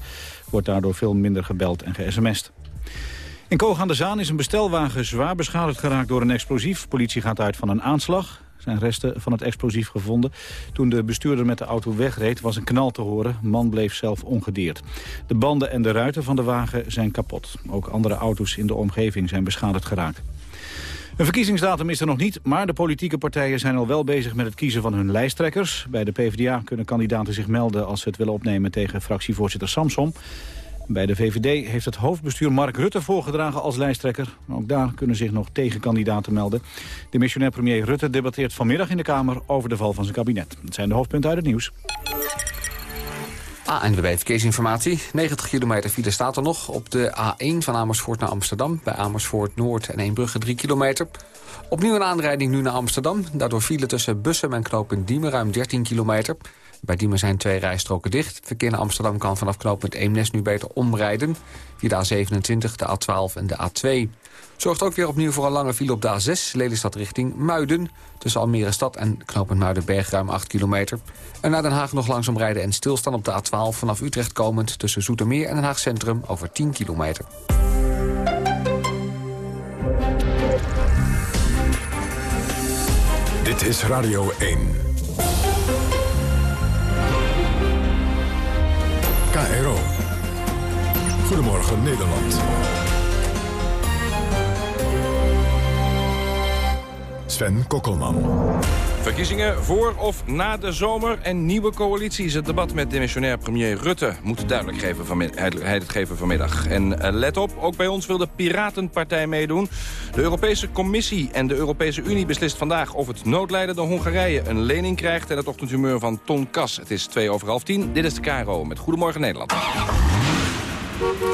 Wordt daardoor veel minder gebeld en ge-sms'd. In Koog aan de Zaan is een bestelwagen zwaar beschadigd geraakt door een explosief. Politie gaat uit van een aanslag zijn resten van het explosief gevonden. Toen de bestuurder met de auto wegreed was een knal te horen. man bleef zelf ongedeerd. De banden en de ruiten van de wagen zijn kapot. Ook andere auto's in de omgeving zijn beschadigd geraakt. Een verkiezingsdatum is er nog niet, maar de politieke partijen zijn al wel bezig met het kiezen van hun lijsttrekkers. Bij de PvdA kunnen kandidaten zich melden als ze het willen opnemen tegen fractievoorzitter Samson. Bij de VVD heeft het hoofdbestuur Mark Rutte voorgedragen als lijsttrekker. Ook daar kunnen zich nog tegenkandidaten melden. De missionair premier Rutte debatteert vanmiddag in de Kamer over de val van zijn kabinet. Dat zijn de hoofdpunten uit het nieuws. ANWB Verkeersinformatie. 90 kilometer file staat er nog op de A1 van Amersfoort naar Amsterdam. Bij Amersfoort Noord en Eembrugge 3 kilometer. Opnieuw een aanrijding nu naar Amsterdam. Daardoor file tussen Bussen en knooppunt Diemen ruim 13 kilometer. Bij Diemen zijn twee rijstroken dicht. verkeer naar Amsterdam kan vanaf knooppunt Eemnes nu beter omrijden. Via de A27, de A12 en de A2. Zorgt ook weer opnieuw voor een lange file op de A6, Lelystad richting Muiden. Tussen Almere Stad en knooppunt Muidenberg ruim 8 kilometer. En naar Den Haag nog langzaam rijden en stilstaan op de A12 vanaf Utrecht komend... tussen Zoetermeer en Den Haag Centrum over 10 kilometer. Dit is Radio 1. Goedemorgen Nederland. Sven Kokkelman. Verkiezingen voor of na de zomer en nieuwe coalities. Het debat met demissionair premier Rutte moet duidelijk geven het geven vanmiddag. En eh, let op, ook bij ons wil de Piratenpartij meedoen. De Europese Commissie en de Europese Unie beslist vandaag... of het noodlijdende Hongarije een lening krijgt... en het ochtendhumeur van Ton Kas. Het is twee over half tien. Dit is de KRO met Goedemorgen Nederland.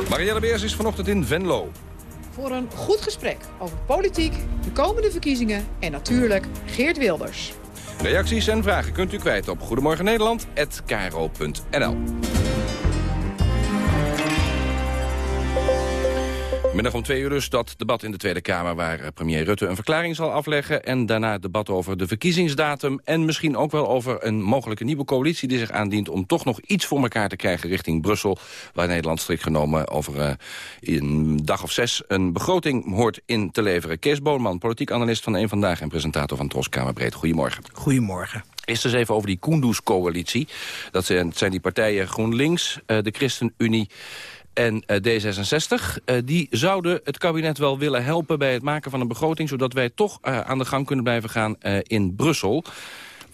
Marielle Beers is vanochtend in Venlo voor een goed gesprek over politiek, de komende verkiezingen en natuurlijk Geert Wilders. Reacties en vragen kunt u kwijt op goedemorgennederland.nl. Middag om twee uur dus dat debat in de Tweede Kamer... waar eh, premier Rutte een verklaring zal afleggen... en daarna het debat over de verkiezingsdatum... en misschien ook wel over een mogelijke nieuwe coalitie die zich aandient... om toch nog iets voor elkaar te krijgen richting Brussel... waar Nederland strikt genomen over uh, een dag of zes... een begroting hoort in te leveren. Kees Boonman, politiek analist van Eén Vandaag... en presentator van Troskamerbreed. Goedemorgen. Goedemorgen. Eerst eens even over die Koendoes-coalitie. Dat zijn, zijn die partijen GroenLinks, uh, de ChristenUnie en uh, D66. Uh, die zouden het kabinet wel willen helpen bij het maken van een begroting... zodat wij toch uh, aan de gang kunnen blijven gaan in Brussel.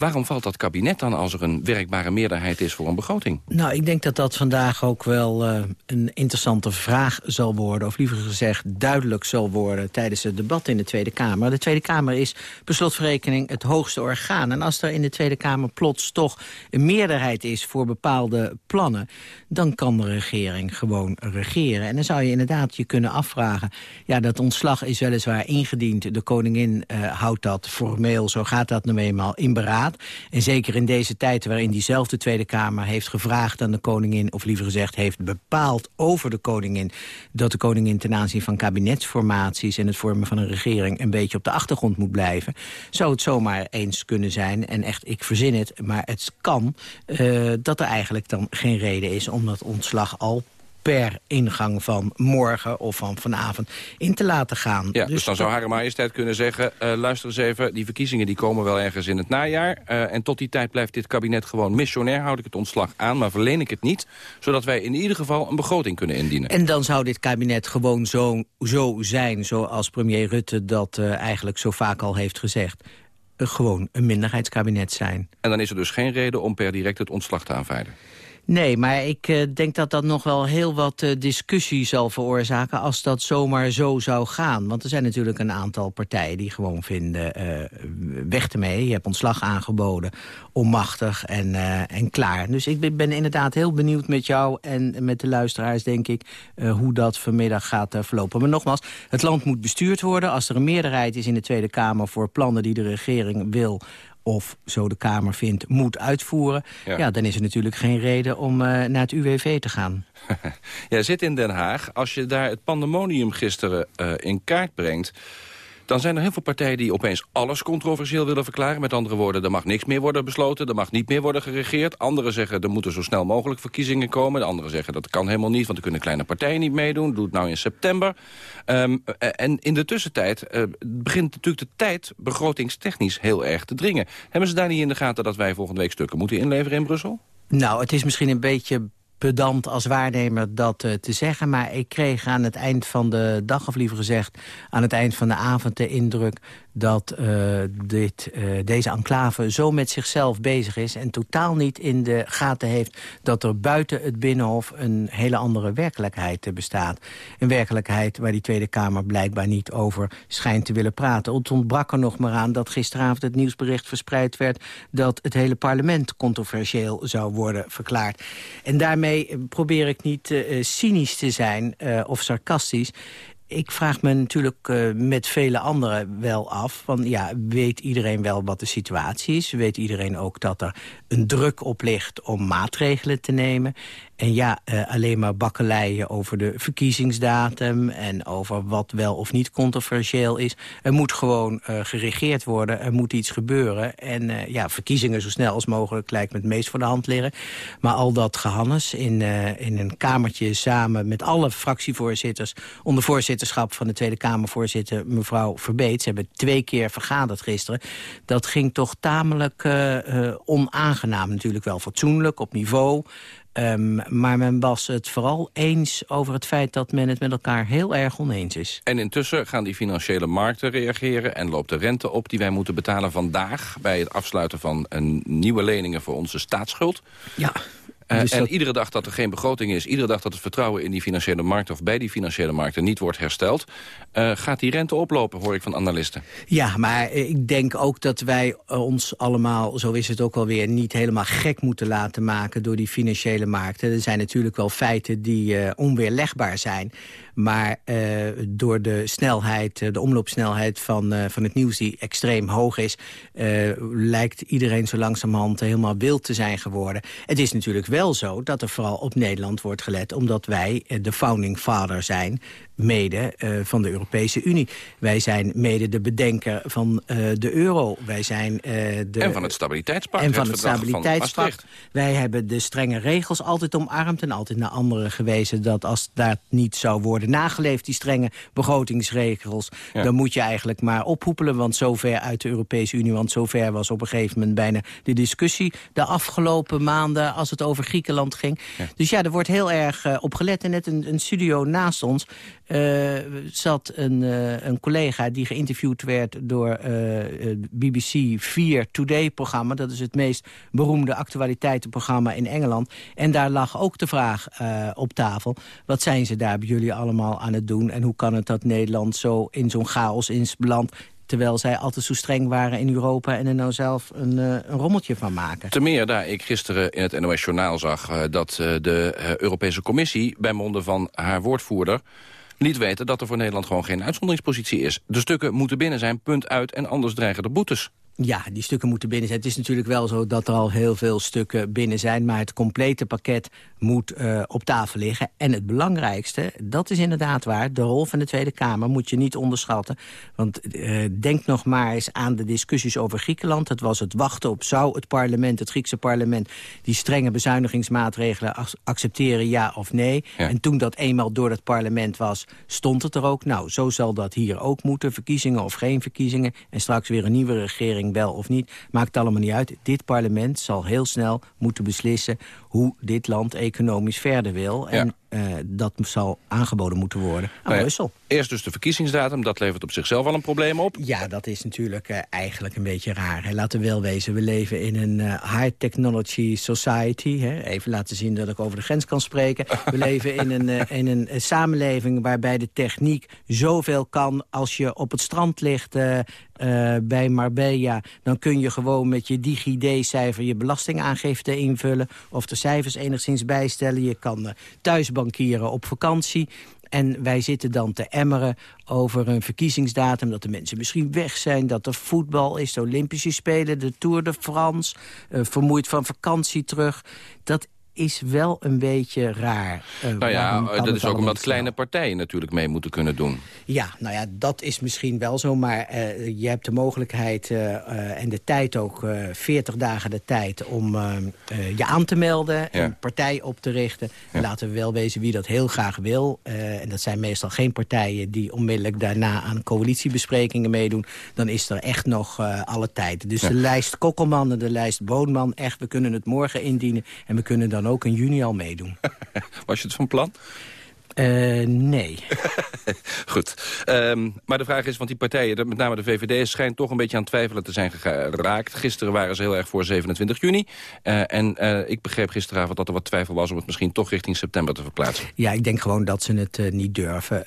Waarom valt dat kabinet dan als er een werkbare meerderheid is voor een begroting? Nou, ik denk dat dat vandaag ook wel uh, een interessante vraag zal worden... of liever gezegd duidelijk zal worden tijdens het debat in de Tweede Kamer. De Tweede Kamer is per slotverrekening het hoogste orgaan. En als er in de Tweede Kamer plots toch een meerderheid is voor bepaalde plannen... dan kan de regering gewoon regeren. En dan zou je inderdaad je kunnen afvragen... ja, dat ontslag is weliswaar ingediend. De koningin uh, houdt dat formeel, zo gaat dat nu eenmaal, in beraad. En zeker in deze tijd waarin diezelfde Tweede Kamer heeft gevraagd aan de koningin... of liever gezegd heeft bepaald over de koningin... dat de koningin ten aanzien van kabinetsformaties... en het vormen van een regering een beetje op de achtergrond moet blijven... zou het zomaar eens kunnen zijn. En echt, ik verzin het, maar het kan uh, dat er eigenlijk dan geen reden is... om dat ontslag al per ingang van morgen of van vanavond in te laten gaan. Ja, dus, dus dan zou Hare Majesteit kunnen zeggen... Uh, luister eens even, die verkiezingen die komen wel ergens in het najaar... Uh, en tot die tijd blijft dit kabinet gewoon missionair... houd ik het ontslag aan, maar verleen ik het niet... zodat wij in ieder geval een begroting kunnen indienen. En dan zou dit kabinet gewoon zo, zo zijn... zoals premier Rutte dat uh, eigenlijk zo vaak al heeft gezegd. eh, gewoon een minderheidskabinet zijn. En dan is er dus geen reden om per direct het ontslag te aanvaarden? Nee, maar ik uh, denk dat dat nog wel heel wat uh, discussie zal veroorzaken... als dat zomaar zo zou gaan. Want er zijn natuurlijk een aantal partijen die gewoon vinden... Uh, weg ermee, je hebt ontslag aangeboden, onmachtig en, en klaar. Dus ik ben, ben, inderdaad heel benieuwd met jou en met de luisteraars, denk ik... hoe dat vanmiddag gaat verlopen. Maar nogmaals, het land moet bestuurd worden. Als er een meerderheid is in de Tweede Kamer voor plannen die de regering wil of, zo de Kamer vindt, moet uitvoeren... Ja. ja dan is er natuurlijk geen reden om uh, naar het UWV te gaan. [laughs] Jij zit in Den Haag. Als je daar het pandemonium gisteren uh, in kaart brengt... Dan zijn er heel veel partijen die opeens alles controversieel willen verklaren. Met andere woorden, er mag niks meer worden besloten. Er mag niet meer worden geregeerd. Anderen zeggen, er moeten zo snel mogelijk verkiezingen komen. De anderen zeggen, dat kan helemaal niet, want er kunnen kleine partijen niet meedoen. Doe het nou in september. Um, en in de tussentijd uh, begint natuurlijk de tijd begrotingstechnisch heel erg te dringen. Hebben ze daar niet in de gaten dat wij volgende week stukken moeten inleveren in Brussel? Nou, het is misschien een beetje pedant als waarnemer dat uh, te zeggen. Maar ik kreeg aan het eind van de dag, of liever gezegd... aan het eind van de avond de indruk dat uh, dit, uh, deze enclave zo met zichzelf bezig is... en totaal niet in de gaten heeft dat er buiten het Binnenhof... een hele andere werkelijkheid bestaat. Een werkelijkheid waar die Tweede Kamer blijkbaar niet over schijnt te willen praten. Het ontbrak er nog maar aan dat gisteravond het nieuwsbericht verspreid werd... dat het hele parlement controversieel zou worden verklaard. En daarmee probeer ik niet cynisch te zijn of sarcastisch ik vraag me natuurlijk uh, met vele anderen wel af... van ja, weet iedereen wel wat de situatie is? Weet iedereen ook dat er een druk op ligt om maatregelen te nemen? En ja, uh, alleen maar bakkeleien over de verkiezingsdatum... en over wat wel of niet controversieel is. Er moet gewoon uh, geregeerd worden, er moet iets gebeuren. En uh, ja, verkiezingen zo snel als mogelijk lijkt me het meest voor de hand liggen. Maar al dat gehannes in, in een kamertje samen met alle fractievoorzitters... onder voorzitterschap van de Tweede Kamervoorzitter mevrouw Verbeet... ze hebben twee keer vergaderd gisteren. Dat ging toch tamelijk onaangenaam. Natuurlijk wel fatsoenlijk, op niveau... Um, maar men was het vooral eens over het feit dat men het met elkaar heel erg oneens is. En intussen gaan die financiële markten reageren en loopt de rente op die wij moeten betalen vandaag... bij het afsluiten van een nieuwe leningen voor onze staatsschuld. Ja. Uh, dus en dat... iedere dag dat er geen begroting is... iedere dag dat het vertrouwen in die financiële markten... of bij die financiële markten niet wordt hersteld... Uh, gaat die rente oplopen, hoor ik van analisten. Ja, maar ik denk ook dat wij ons allemaal... zo is het ook alweer, niet helemaal gek moeten laten maken... door die financiële markten. Er zijn natuurlijk wel feiten die uh, onweerlegbaar zijn... Maar door de snelheid, de omloopsnelheid van, van het nieuws die extreem hoog is... Lijkt iedereen zo langzamerhand helemaal wild te zijn geworden. Het is natuurlijk wel zo dat er vooral op Nederland wordt gelet... omdat wij de founding father zijn mede uh, van de Europese Unie. Wij zijn mede de bedenker van uh, de euro. Wij zijn, uh, de, en van het stabiliteitspact. En van het, het stabiliteitspact. Wij hebben de strenge regels altijd omarmd en altijd naar anderen gewezen... dat als dat niet zou worden nageleefd, die strenge begrotingsregels... Ja. dan moet je eigenlijk maar ophoepelen, want zover uit de Europese Unie... want zover was op een gegeven moment bijna de discussie... de afgelopen maanden als het over Griekenland ging. Ja. Dus ja, er wordt heel erg op gelet. En net een, een studio naast ons uh, zat een, uh, een collega die geïnterviewd werd door uh, BBC 4 Today-programma. Dat is het meest beroemde actualiteitenprogramma in Engeland. En daar lag ook de vraag op tafel. Wat zijn ze daar bij jullie allemaal aan het doen? En hoe kan het dat Nederland zo in zo'n chaos is beland? terwijl zij altijd zo streng waren in Europa... en er nou zelf een, een rommeltje van maken. Te meer daar ik gisteren in het NOS Journaal zag... Dat de Europese Commissie bij monden van haar woordvoerder niet weten dat er voor Nederland gewoon geen uitzonderingspositie is. De stukken moeten binnen zijn, punt uit, en anders dreigen de boetes. Ja, die stukken moeten binnen zijn. Het is natuurlijk wel zo dat er al heel veel stukken binnen zijn... maar het complete pakket moet uh, op tafel liggen. En het belangrijkste, dat is inderdaad waar... de rol van de Tweede Kamer moet je niet onderschatten. Want uh, denk nog maar eens aan de discussies over Griekenland. Het was het wachten op zou het parlement, het Griekse parlement... die strenge bezuinigingsmaatregelen accepteren, ja of nee. Ja. En toen dat eenmaal door het parlement was, stond het er ook. Nou, zo zal dat hier ook moeten, verkiezingen of geen verkiezingen. En straks weer een nieuwe regering wel of niet, maakt allemaal niet uit. Dit parlement zal heel snel moeten beslissen hoe dit land economisch verder wil. En uh, dat zal aangeboden moeten worden aan Nou Brussel. Eerst dus de verkiezingsdatum, dat levert op zichzelf al een probleem op. Ja, dat is natuurlijk uh, eigenlijk een beetje raar. Hè. Laten we wel wezen, we leven in een uh, high technology society. Hè. Even laten zien dat ik over de grens kan spreken. We [laughs] leven in een, in een samenleving waarbij de techniek zoveel kan... als je op het strand ligt bij Marbella... dan kun je gewoon met je DigiD-cijfer je belastingaangifte invullen... of de cijfers enigszins bijstellen. Je kan uh, thuis bankieren op vakantie. En wij zitten dan te emmeren over een verkiezingsdatum... dat de mensen misschien weg zijn, dat er voetbal is, de Olympische Spelen... de Tour de France, uh, vermoeid van vakantie terug. Dat is wel een beetje raar. Uh, nou ja, dat is ook omdat kleine partijen natuurlijk mee moeten kunnen doen. Ja, nou ja, dat is misschien wel zo. Maar uh, je hebt de mogelijkheid uh, en de tijd ook, 40 dagen de tijd... om je aan te melden, ja. een partij op te richten. Ja. Laten we wel wezen wie dat heel graag wil. en dat zijn meestal geen partijen die onmiddellijk daarna aan coalitiebesprekingen meedoen. Dan is er echt nog alle tijd. Dus ja. de lijst Kokkelman en de lijst Boonman, echt, we kunnen het morgen indienen. En we kunnen dan ook in juni al meedoen. [laughs] Was je het van plan? Uh, nee. [laughs] Goed. Um, maar de vraag is, want die partijen, met name de VVD... schijnt toch een beetje aan twijfelen te zijn geraakt. Gisteren waren ze heel erg voor 27 juni. Uh, en uh, ik begreep gisteravond dat er wat twijfel was... om het misschien toch richting september te verplaatsen. Ja, ik denk gewoon dat ze het niet durven.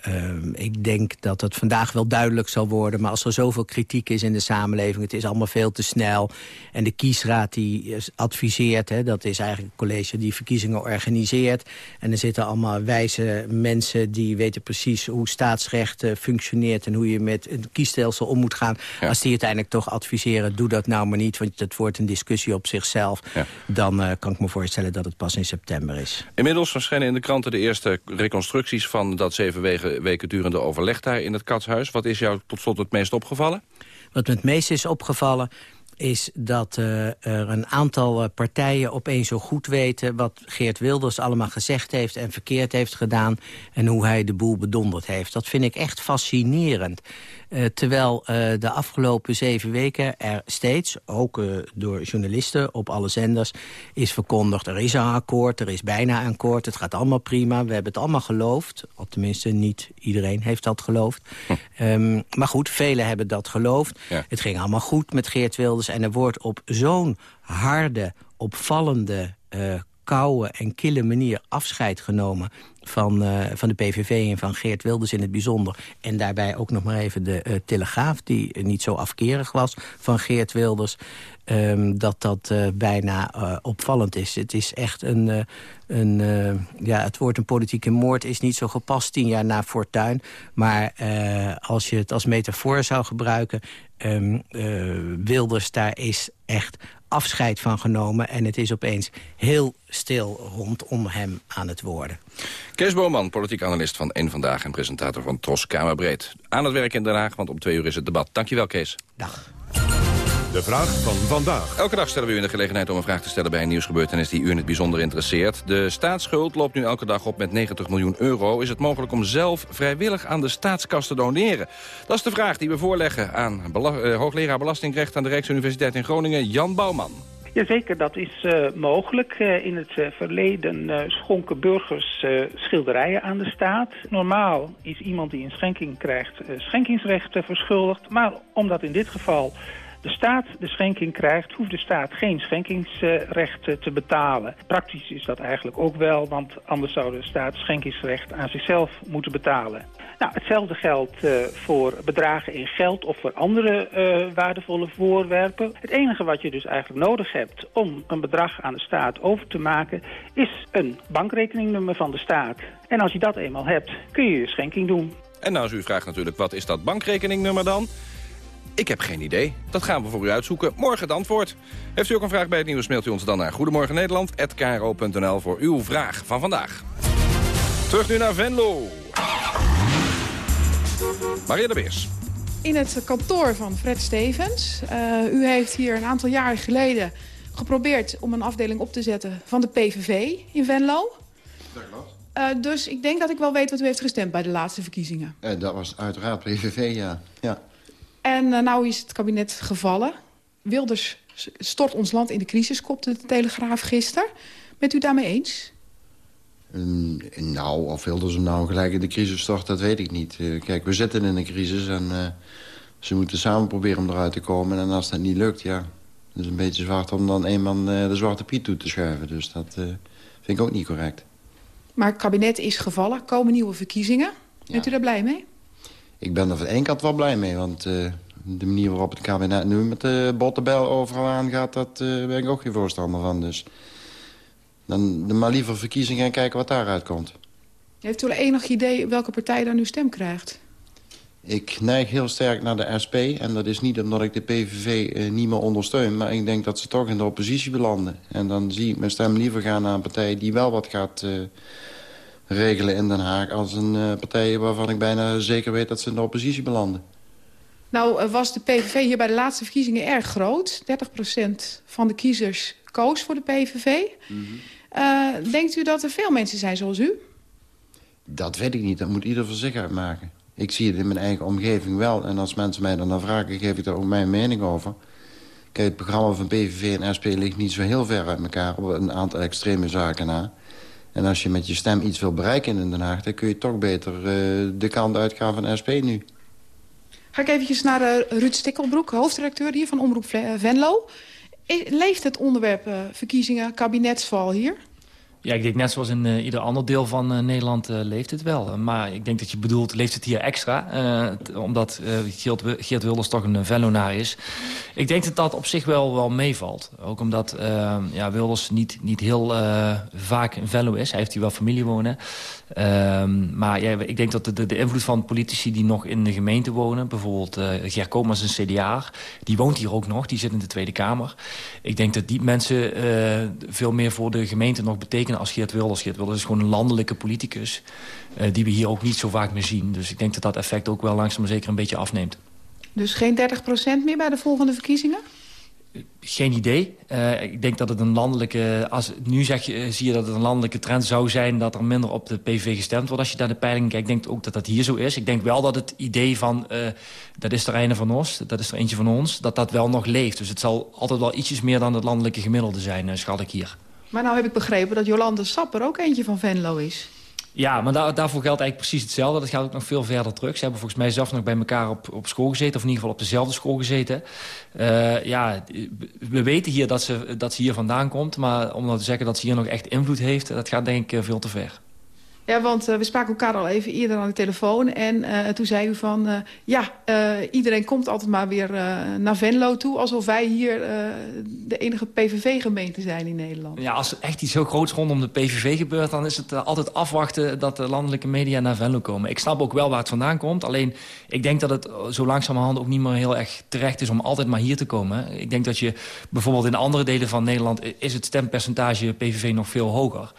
ik denk dat het vandaag wel duidelijk zal worden... maar als er zoveel kritiek is in de samenleving... het is allemaal veel te snel. En de kiesraad die adviseert... Hè, dat is eigenlijk een college die verkiezingen organiseert... en er zitten allemaal wijze mensen die weten precies hoe staatsrecht uh, functioneert... en hoe je met een kiesstelsel om moet gaan. Ja. Als die uiteindelijk toch adviseren, doe dat nou maar niet... want het wordt een discussie op zichzelf. Ja. Dan uh, kan ik me voorstellen dat het pas in september is. Inmiddels verschijnen in de kranten de eerste reconstructies... van dat zeven weken, weken durende overleg daar in het Katshuis. Wat is jou tot slot het meest opgevallen? Wat me het meest is opgevallen is dat uh, er een aantal uh, partijen opeens zo goed weten... wat Geert Wilders allemaal gezegd heeft en verkeerd heeft gedaan... en hoe hij de boel bedonderd heeft. Dat vind ik echt fascinerend. Uh, terwijl de afgelopen zeven weken er steeds, ook door journalisten op alle zenders... is verkondigd, er is een akkoord, er is bijna een akkoord... het gaat allemaal prima, we hebben het allemaal geloofd. Of tenminste, niet iedereen heeft dat geloofd. Hm. Um, maar goed, velen hebben dat geloofd. Ja. Het ging allemaal goed met Geert Wilders... En er wordt op zo'n harde, opvallende, uh, koude en kille manier afscheid genomen van, uh, van de PVV en van Geert Wilders in het bijzonder. En daarbij ook nog maar even de uh, Telegraaf, die niet zo afkerig was van Geert Wilders. Um, dat dat uh, bijna opvallend is. Het is echt een... Een ja, het woord een politieke moord is niet zo gepast tien jaar na Fortuin. Maar als je het als metafoor zou gebruiken... Um, Wilders, daar is echt afscheid van genomen. En het is opeens heel stil rondom hem aan het worden. Kees Boman, politiek analist van Eén Vandaag... en presentator van Tros Kamerbreed. Aan het werk in Den Haag, want om twee uur is het debat. Dankjewel, Kees. Dag. De vraag van vandaag. Elke dag stellen we u in de gelegenheid om een vraag te stellen bij een nieuwsgebeurtenis die u in het bijzonder interesseert. De staatsschuld loopt nu elke dag op met 90 miljoen euro. Is het mogelijk om zelf vrijwillig aan de staatskas te doneren? Dat is de vraag die we voorleggen aan bela uh, hoogleraar belastingrecht aan de Rijksuniversiteit in Groningen, Jan Bouwman. Jazeker, dat is uh, mogelijk. Uh, in het uh, verleden schonken burgers schilderijen aan de staat. Normaal is iemand die een schenking krijgt schenkingsrecht verschuldigd. Maar omdat in dit geval de staat de schenking krijgt, hoeft de staat geen schenkingsrecht te betalen. Praktisch is dat eigenlijk ook wel, want anders zou de staat schenkingsrecht aan zichzelf moeten betalen. Nou, hetzelfde geldt uh, voor bedragen in geld of voor andere uh, waardevolle voorwerpen. Het enige wat je dus eigenlijk nodig hebt om een bedrag aan de staat over te maken... is een bankrekeningnummer van de staat. En als je dat eenmaal hebt, kun je je schenking doen. En nou is uw vraag natuurlijk, wat is dat bankrekeningnummer dan? Ik heb geen idee. Dat gaan we voor u uitzoeken. Morgen het antwoord. Heeft u ook een vraag bij het nieuws, mailt u ons dan naar Goedemorgen Nederland@kro.nl voor uw vraag van vandaag. Terug nu naar Venlo. Maria de Beers. In het kantoor van Fred Stevens. Uh, u heeft hier een aantal jaren geleden geprobeerd om een afdeling op te zetten van de PVV in Venlo. Dat klopt. Uh, dus ik denk dat ik wel weet wat u heeft gestemd bij de laatste verkiezingen. Uh, dat was uiteraard PVV, ja. ja. En uh, nou is het kabinet gevallen. Wilders stort ons land in de crisis, kopte de Telegraaf gisteren. Bent u daarmee eens? Mm, nou, of wilden ze nou gelijk in de crisis stort, dat weet ik niet. Uh, kijk, we zitten in een crisis en uh, ze moeten samen proberen om eruit te komen. En als dat niet lukt, ja, het is een beetje zwart om dan een man uh, de zwarte piet toe te schuiven. Dus dat vind ik ook niet correct. Maar het kabinet is gevallen, komen nieuwe verkiezingen. Bent u daar blij mee? Ik ben er van één kant wel blij mee, want de manier waarop het kabinet nu met de bottenbel overal aangaat... dat uh, ben ik ook geen voorstander van. Dus dan maar liever verkiezingen en kijken wat daaruit komt. Heeft u al enig idee welke partij daar nu stem krijgt? Ik neig heel sterk naar de SP. En dat is niet omdat ik de PVV eh, niet meer ondersteun. Maar ik denk dat ze toch in de oppositie belanden. En dan zie ik mijn stem liever gaan naar een partij die wel wat gaat regelen in Den Haag... als een uh, partij waarvan ik bijna zeker weet dat ze in de oppositie belanden. Nou was de PVV hier bij de laatste verkiezingen erg groot. 30% van de kiezers koos voor de PVV. Mm -hmm. uh, denkt u dat er veel mensen zijn zoals u? Dat weet ik niet. Dat moet ieder voor zich uitmaken. Ik zie het in mijn eigen omgeving wel. En als mensen mij dan naar vragen, geef ik daar ook mijn mening over. Kijk, het programma van PVV en SP ligt niet zo heel ver uit elkaar... op een aantal extreme zaken na. En als je met je stem iets wil bereiken in Den Haag... dan kun je toch beter uh, de kant uitgaan van SP nu. Ga ik eventjes naar uh, Ruud Stikkelbroek, hoofdredacteur hier van Omroep Venlo. Leeft het onderwerp verkiezingen, kabinetsval hier? Ja, ik denk net zoals in uh, ieder ander deel van uh, Nederland uh, leeft het wel. Maar ik denk dat je bedoelt, leeft het hier extra? omdat Geert, Wilders toch een Venlonaar is. Ik denk dat dat op zich wel, wel meevalt. Ook omdat ja, Wilders niet, niet heel vaak in Venlo is. Hij heeft hier wel familie wonen. Um, maar ja, ik denk dat de, de, invloed van politici die nog in de gemeente wonen... bijvoorbeeld uh, Komers, een CDA, die woont hier ook nog. Die zit in de Tweede Kamer. Ik denk dat die mensen uh, veel meer voor de gemeente nog betekenen als Geert Wilders. Geert Wilders is gewoon een landelijke politicus... Uh, die we hier ook niet zo vaak meer zien. Dus ik denk dat dat effect ook wel langzaam zeker een beetje afneemt. Dus geen 30% meer bij de volgende verkiezingen? Geen idee. Uh, ik denk dat het een landelijke... Als, nu zeg je, zie je dat het een landelijke trend zou zijn... dat er minder op de PV gestemd wordt als je naar de peilingen kijkt. Ik denk ook dat dat hier zo is. Ik denk wel dat het idee van... Uh, dat is er een van ons, dat is er eentje van ons... dat dat wel nog leeft. Dus het zal altijd wel ietsjes meer dan het landelijke gemiddelde zijn, schat ik hier. Maar nou heb ik begrepen dat Jolande Sapper ook eentje van Venlo is. Ja, maar daar, daarvoor geldt eigenlijk precies hetzelfde. Dat gaat ook nog veel verder terug. Ze hebben volgens mij zelf nog bij elkaar op, op school gezeten... of in ieder geval op dezelfde school gezeten. Uh, ja, we weten hier dat ze, dat ze hier vandaan komt... maar om nou te zeggen dat ze hier nog echt invloed heeft... dat gaat denk ik veel te ver. Ja, want uh, we spraken elkaar al even eerder aan de telefoon. En uh, toen zei u van, uh, ja, iedereen komt altijd maar weer naar Venlo toe... alsof wij hier de enige PVV-gemeente zijn in Nederland. Ja, als er echt iets heel groots rondom de PVV gebeurt... dan is het altijd afwachten dat de landelijke media naar Venlo komen. Ik snap ook wel waar het vandaan komt. Alleen, ik denk dat het zo langzamerhand ook niet meer heel erg terecht is... om altijd maar hier te komen. Ik denk dat je bijvoorbeeld in andere delen van Nederland... is het stempercentage PVV nog veel hoger.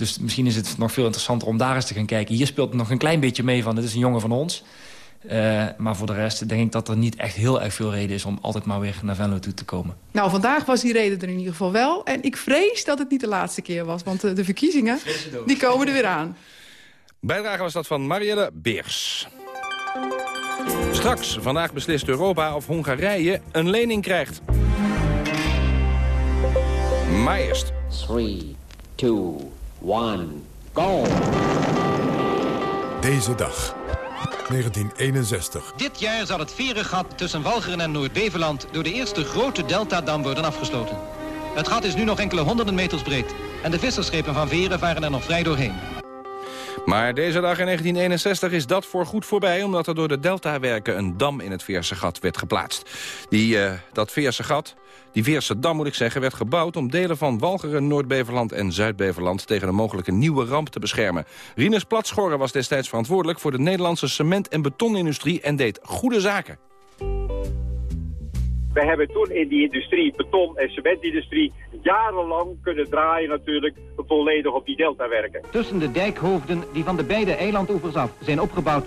Dus misschien is het nog veel interessanter om daar eens te gaan kijken. Hier speelt nog een klein beetje mee van, het is een jongen van ons. Uh, maar voor de rest denk ik dat er niet echt heel erg veel reden is... om altijd maar weer naar Venlo toe te komen. Nou, vandaag was die reden er in ieder geval wel. En ik vrees dat het niet de laatste keer was. Want de, de verkiezingen, die komen er weer aan. Bijdrage was dat van Marielle Beers. Straks, vandaag beslist Europa of Hongarije een lening krijgt. Maar eerst... 3, 2, 1, go! Deze dag, 1961. Dit jaar zal het verengat tussen Walcheren en Noord-Beveland... door de eerste grote deltadam worden afgesloten. Het gat is nu nog enkele honderden meters breed... en de visserschepen van Veren varen er nog vrij doorheen. Maar deze dag in 1961 is dat voorgoed voorbij... omdat er door de Deltawerken een dam in het Veerse gat werd geplaatst. Die, uh, dat Veerse gat, die Veerse dam moet ik zeggen... werd gebouwd om delen van Walcheren, Noord-Beverland en Zuid-Beverland... tegen een mogelijke nieuwe ramp te beschermen. Rinus Platschorren was destijds verantwoordelijk... voor de Nederlandse cement- en betonindustrie en deed goede zaken. We hebben toen in die industrie, beton- en cementindustrie, jarenlang kunnen draaien natuurlijk volledig op die deltawerken. Tussen de dijkhoofden die van de beide eilandoevers af zijn opgebouwd,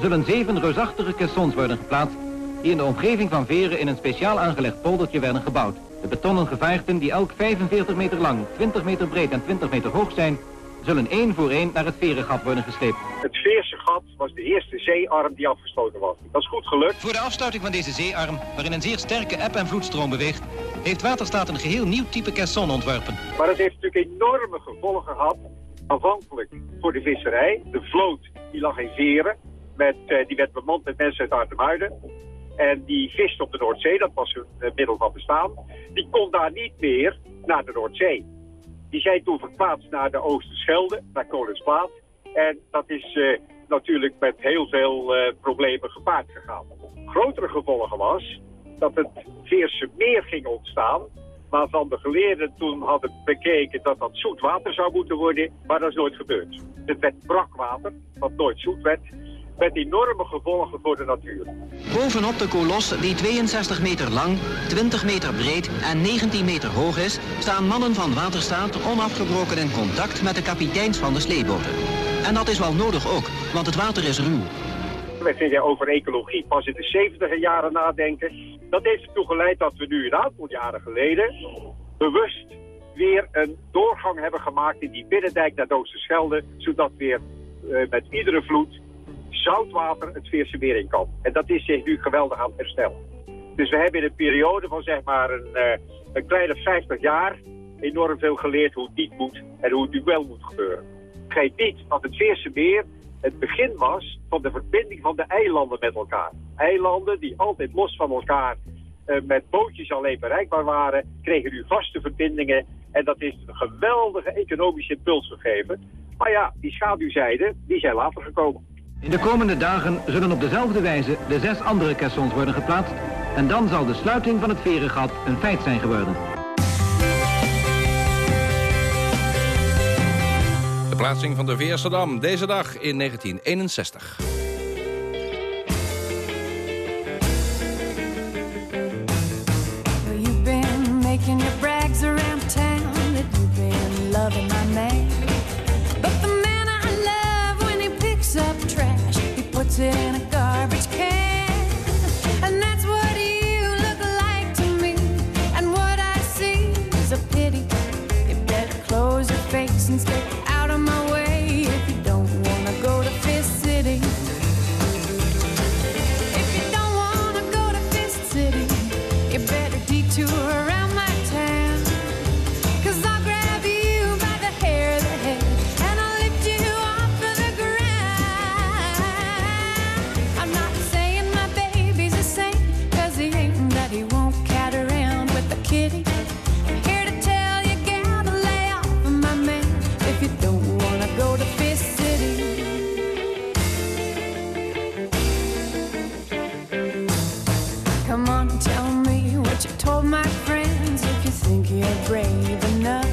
zullen zeven reusachtige caissons worden geplaatst die in de omgeving van Veren in een speciaal aangelegd poldertje werden gebouwd. De betonnen gevaarten die elk 45 meter lang, 20 meter breed en 20 meter hoog zijn, zullen één voor één naar het Verengat worden gesleept. Het Veerse gat was de eerste zeearm die afgesloten was. Dat is goed gelukt. Voor de afsluiting van deze zeearm, waarin een zeer sterke eb- en vloedstroom beweegt, heeft Waterstaat een geheel nieuw type caisson ontworpen. Maar het heeft natuurlijk enorme gevolgen gehad. Aanvankelijk voor de visserij. De vloot die lag in Veren. Met, eh, die werd bemand met mensen uit Arnhem-Muiden. En die vist op de Noordzee, dat was hun eh, middel van bestaan. Die kon daar niet meer naar de Noordzee. Die zijn toen verplaatst naar de Oosterschelde, naar Koningsplaat. En dat is eh, natuurlijk met heel veel eh, problemen gepaard gegaan. Grotere gevolgen was dat het Veerse meer ging ontstaan. Waarvan de geleerden toen hadden bekeken dat dat zoet water zou moeten worden. Maar dat is nooit gebeurd. Het werd brakwater, wat nooit zoet werd. Met enorme gevolgen voor de natuur. Bovenop de kolos, die 62 meter lang, 20 meter breed en 19 meter hoog is, staan mannen van Waterstaat onafgebroken in contact met de kapiteins van de sleeboten. En dat is wel nodig ook, want het water is ruw. Wij vinden over ecologie pas in de 70 jaren nadenken. Dat heeft ertoe geleid dat we nu een aantal jaren geleden bewust weer een doorgang hebben gemaakt in die binnendijk naar de Oosterschelde, zodat weer eh, met iedere vloed zoutwater het Veerse meer in kan. En dat is zich nu geweldig aan het herstellen. Dus we hebben in een periode van zeg maar een, eh, een kleine 50 jaar enorm veel geleerd hoe het niet moet en hoe het nu wel moet gebeuren. Vergeet niet dat het Veerse meer het begin was van de verbinding van de eilanden met elkaar. Eilanden die altijd los van elkaar eh, met bootjes alleen bereikbaar waren, kregen nu vaste verbindingen. En dat is een geweldige economische impuls gegeven. Maar ja, die schaduwzijden, die zijn later gekomen. In de komende dagen zullen op dezelfde wijze de zes andere caissons worden geplaatst. En dan zal de sluiting van het Verengat een feit zijn geworden. De plaatsing van de Veerse Dam, deze dag in 1961. Well, you've been making your brags around town in a garbage can. And that's what you look like to me. And what I see is a pity. And stay brave enough.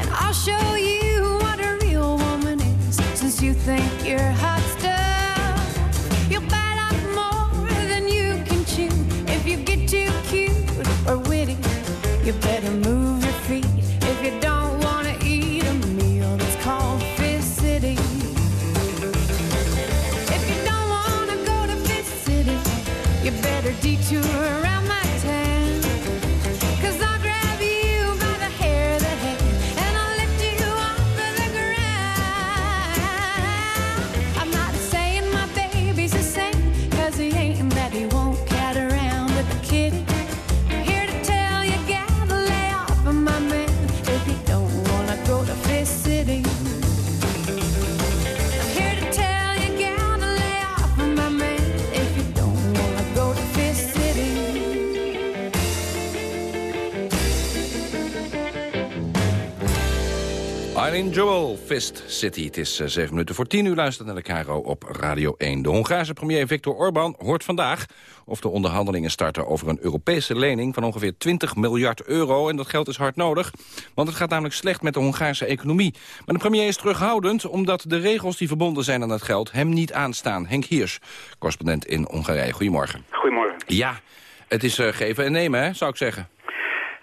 And I'll show you what a real woman is since you think you're hot stuff. You'll bite off more than you can chew if you get too cute or witty. You better move your feet if you don't want to eat a meal that's called Fist City. If you don't want to go to Fist City, you better detour Joel, Fist City. Het is eh, zeven minuten voor tien. U luistert naar de Caro op Radio 1. De Hongaarse premier Viktor Orbán hoort vandaag of de onderhandelingen starten over een Europese lening van ongeveer 20 miljard euro. En dat geld is hard nodig, want het gaat namelijk slecht met de Hongaarse economie. Maar de premier is terughoudend omdat de regels die verbonden zijn aan het geld hem niet aanstaan. Henk Hiers, correspondent in Hongarije. Goedemorgen. Goedemorgen. Ja, het is eh, geven en nemen, hè, zou ik zeggen.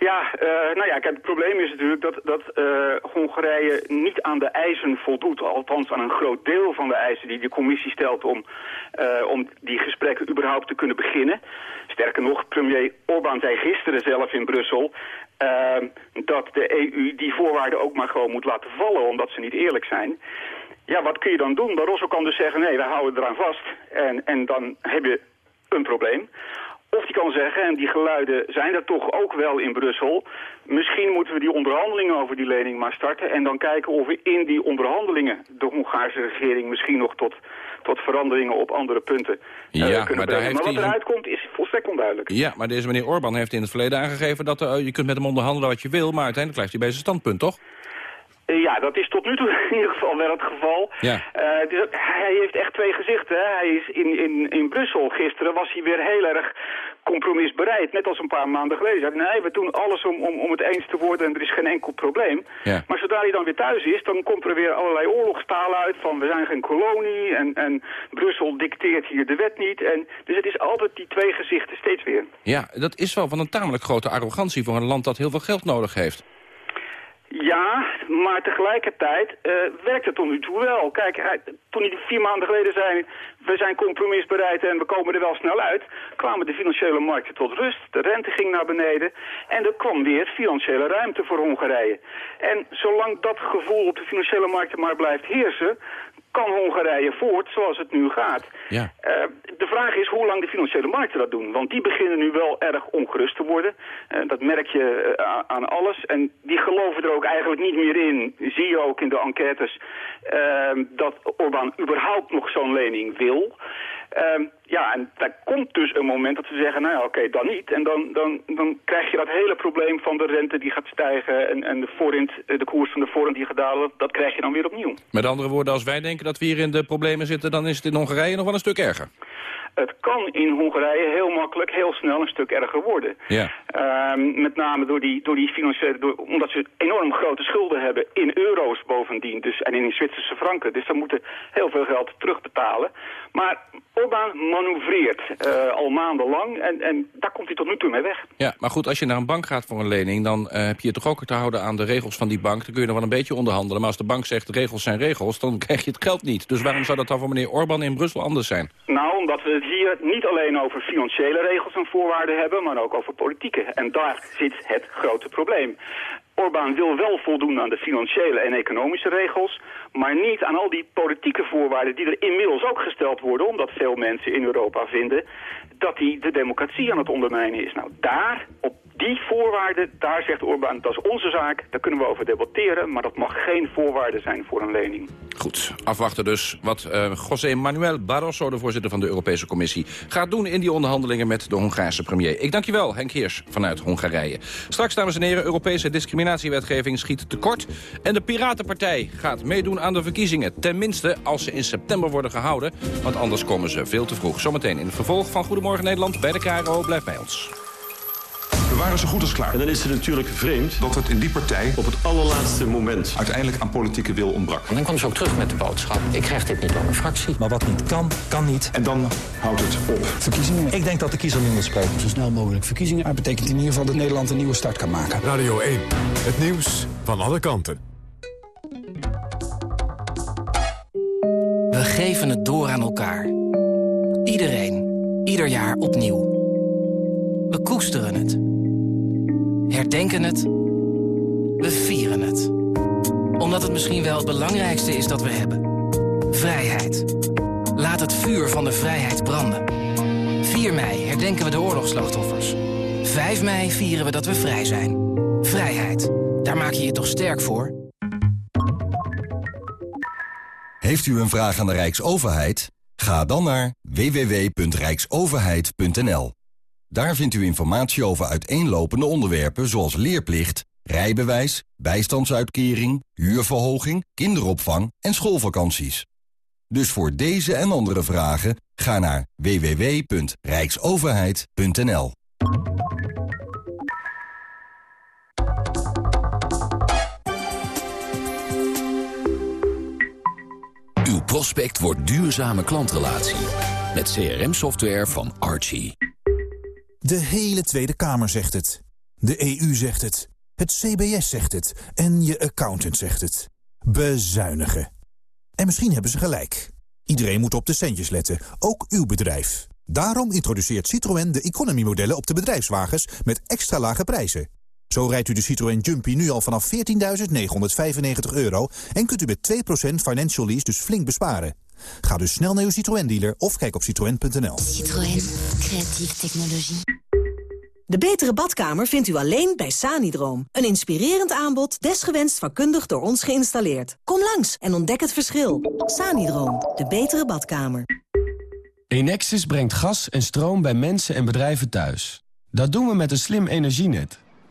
Ja, eh, nou ja, kijk, het probleem is natuurlijk dat, dat eh, Hongarije niet aan de eisen voldoet. Althans aan een groot deel van de eisen die de commissie stelt om, eh, om die gesprekken überhaupt te kunnen beginnen. Sterker nog, premier Orbán zei gisteren zelf in Brussel dat de EU die voorwaarden ook maar gewoon moet laten vallen omdat ze niet eerlijk zijn. Ja, wat kun je dan doen? Barroso kan dus zeggen, nee, we houden eraan vast en, en dan heb je een probleem. Of die kan zeggen, en die geluiden zijn er toch ook wel in Brussel... misschien moeten we die onderhandelingen over die lening maar starten... en dan kijken of we in die onderhandelingen de Hongaarse regering... misschien nog tot, tot veranderingen op andere punten eh, Ja, kunnen maar daar brengen. heeft Maar wat eruit komt is volstrekt onduidelijk. Ja, maar deze meneer Orbán heeft in het verleden aangegeven... dat eh, je kunt met hem onderhandelen wat je wil... maar uiteindelijk blijft hij bij zijn standpunt, toch? Eh, Ja, dat is tot nu toe [laughs] in ieder geval wel het geval. Ja. Eh, hij heeft echt twee gezichten. hè. Hij is in, in, in Brussel gisteren was hij weer heel erg compromisbereid. Net als een paar maanden geleden. Hij zei, nee, we doen alles om, om, om het eens te worden en er is geen enkel probleem. Ja. Maar zodra hij dan weer thuis is, dan komt er weer allerlei oorlogstaal uit van we zijn geen kolonie en, en Brussel dicteert hier de wet niet. En, dus het is altijd die twee gezichten steeds weer. Ja, dat is wel van een tamelijk grote arrogantie... voor een land dat heel veel geld nodig heeft. Ja, maar tegelijkertijd eh, werkt het tot nu toe wel. Kijk, toen hij vier maanden geleden zei... we zijn compromisbereid en we komen er wel snel uit... kwamen de financiële markten tot rust. De rente ging naar beneden. En er kwam weer financiële ruimte voor Hongarije. En zolang dat gevoel op de financiële markten maar blijft heersen... kan Hongarije voort zoals het nu gaat. Ja. Eh, de vraag is hoe lang de financiële markten dat doen. Want die beginnen nu wel erg ongerust te worden. Eh, dat merk je eh, aan alles. En die geloven er ook eigenlijk niet meer in. Zie je ook in de enquêtes dat Orbán überhaupt nog zo'n lening wil. Eh, ja, en daar komt dus een moment dat ze zeggen, nou ja, oké, dan niet. En dan, dan, dan krijg je dat hele probleem van de rente die gaat stijgen... en, en de, forint, eh, de koers van de forint die gaat dalen, dat krijg je dan weer opnieuw. Met andere woorden, als wij denken dat we hier in de problemen zitten... dan is het in Hongarije nog wel een stuk erger. Het kan in Hongarije heel makkelijk, heel snel een stuk erger worden. Ja. Ehm, met name door die, door die financiële, door, omdat ze enorm grote schulden hebben in euro's bovendien. Dus, en in Zwitserse franken. Dus ze moeten heel veel geld terugbetalen. Maar Orbán manoeuvreert eh, al maandenlang en, en daar komt hij tot nu toe mee weg. Ja, maar goed, als je naar een bank gaat voor een lening... dan eh, heb je je toch ook te houden aan de regels van die bank. Dan kun je nog wel een beetje onderhandelen. Maar als de bank zegt, regels zijn regels, dan [laughs] krijg je het geld niet. Dus waarom zou dat dan voor meneer Orbán in Brussel anders zijn? Nou, omdat we het hier niet alleen over financiële regels en voorwaarden hebben, maar ook over politieke. En daar zit het grote probleem. Orbán wil wel voldoen aan de financiële en economische regels, maar niet aan al die politieke voorwaarden die er inmiddels ook gesteld worden, omdat veel mensen in Europa vinden dat hij de democratie aan het ondermijnen is. Nou, daar, op die voorwaarden, daar zegt Orbán, dat is onze zaak, daar kunnen we over debatteren, maar dat mag geen voorwaarde zijn voor een lening. Goed, afwachten dus wat eh, José Manuel Barroso, de voorzitter van de Europese Commissie... gaat doen in die onderhandelingen met de Hongaarse premier. Ik dank je wel, Henk Heers vanuit Hongarije. Straks, dames en heren, Europese discriminatiewetgeving schiet tekort... en de Piratenpartij gaat meedoen aan de verkiezingen. Tenminste, als ze in september worden gehouden, want anders komen ze veel te vroeg. Zometeen in het vervolg van Goedemorgen Nederland bij de KRO. Blijf bij ons. We waren zo goed als klaar. En dan is het natuurlijk vreemd dat het in die partij op het allerlaatste moment uiteindelijk aan politieke wil ontbrak. En dan kwam ze ook terug met de boodschap. Ik krijg dit niet door mijn fractie. Maar wat niet kan, kan niet. En dan houdt het op. Verkiezingen. Ik denk dat de kiezer nu moet spreken. Zo snel mogelijk verkiezingen. Dat betekent in ieder geval dat Nederland een nieuwe start kan maken. Radio 1, het nieuws van alle kanten. We geven het door aan elkaar. Iedereen, ieder jaar opnieuw. We koesteren het. Herdenken het. We vieren het. Omdat het misschien wel het belangrijkste is dat we hebben. Vrijheid. Laat het vuur van de vrijheid branden. 4 mei herdenken we de oorlogsslachtoffers. 5 mei vieren we dat we vrij zijn. Vrijheid. Daar maak je je toch sterk voor? Heeft u een vraag aan de Rijksoverheid? Ga dan naar www.rijksoverheid.nl. Daar vindt u informatie over uiteenlopende onderwerpen zoals leerplicht, rijbewijs, bijstandsuitkering, huurverhoging, kinderopvang en schoolvakanties. Dus voor deze en andere vragen ga naar www.rijksoverheid.nl. Uw prospect wordt duurzame klantrelatie. Met CRM-software van Archie. De hele Tweede Kamer zegt het. De EU zegt het. Het CBS zegt het. En je accountant zegt het. Bezuinigen. En misschien hebben ze gelijk. Iedereen moet op de centjes letten, ook uw bedrijf. Daarom introduceert Citroën de economy-modellen op de bedrijfswagens met extra lage prijzen. Zo rijdt u de Citroën Jumpy nu al vanaf 14.995 euro... en kunt u met 2% financial lease dus flink besparen. Ga dus snel naar uw Citroën-dealer of kijk op citroën.nl. Citroën. Creatieve technologie. De betere badkamer vindt u alleen bij Sanidroom. Een inspirerend aanbod, desgewenst vakkundig door ons geïnstalleerd. Kom langs en ontdek het verschil. Sanidroom, de betere badkamer. Enexis brengt gas en stroom bij mensen en bedrijven thuis. Dat doen we met een slim energienet.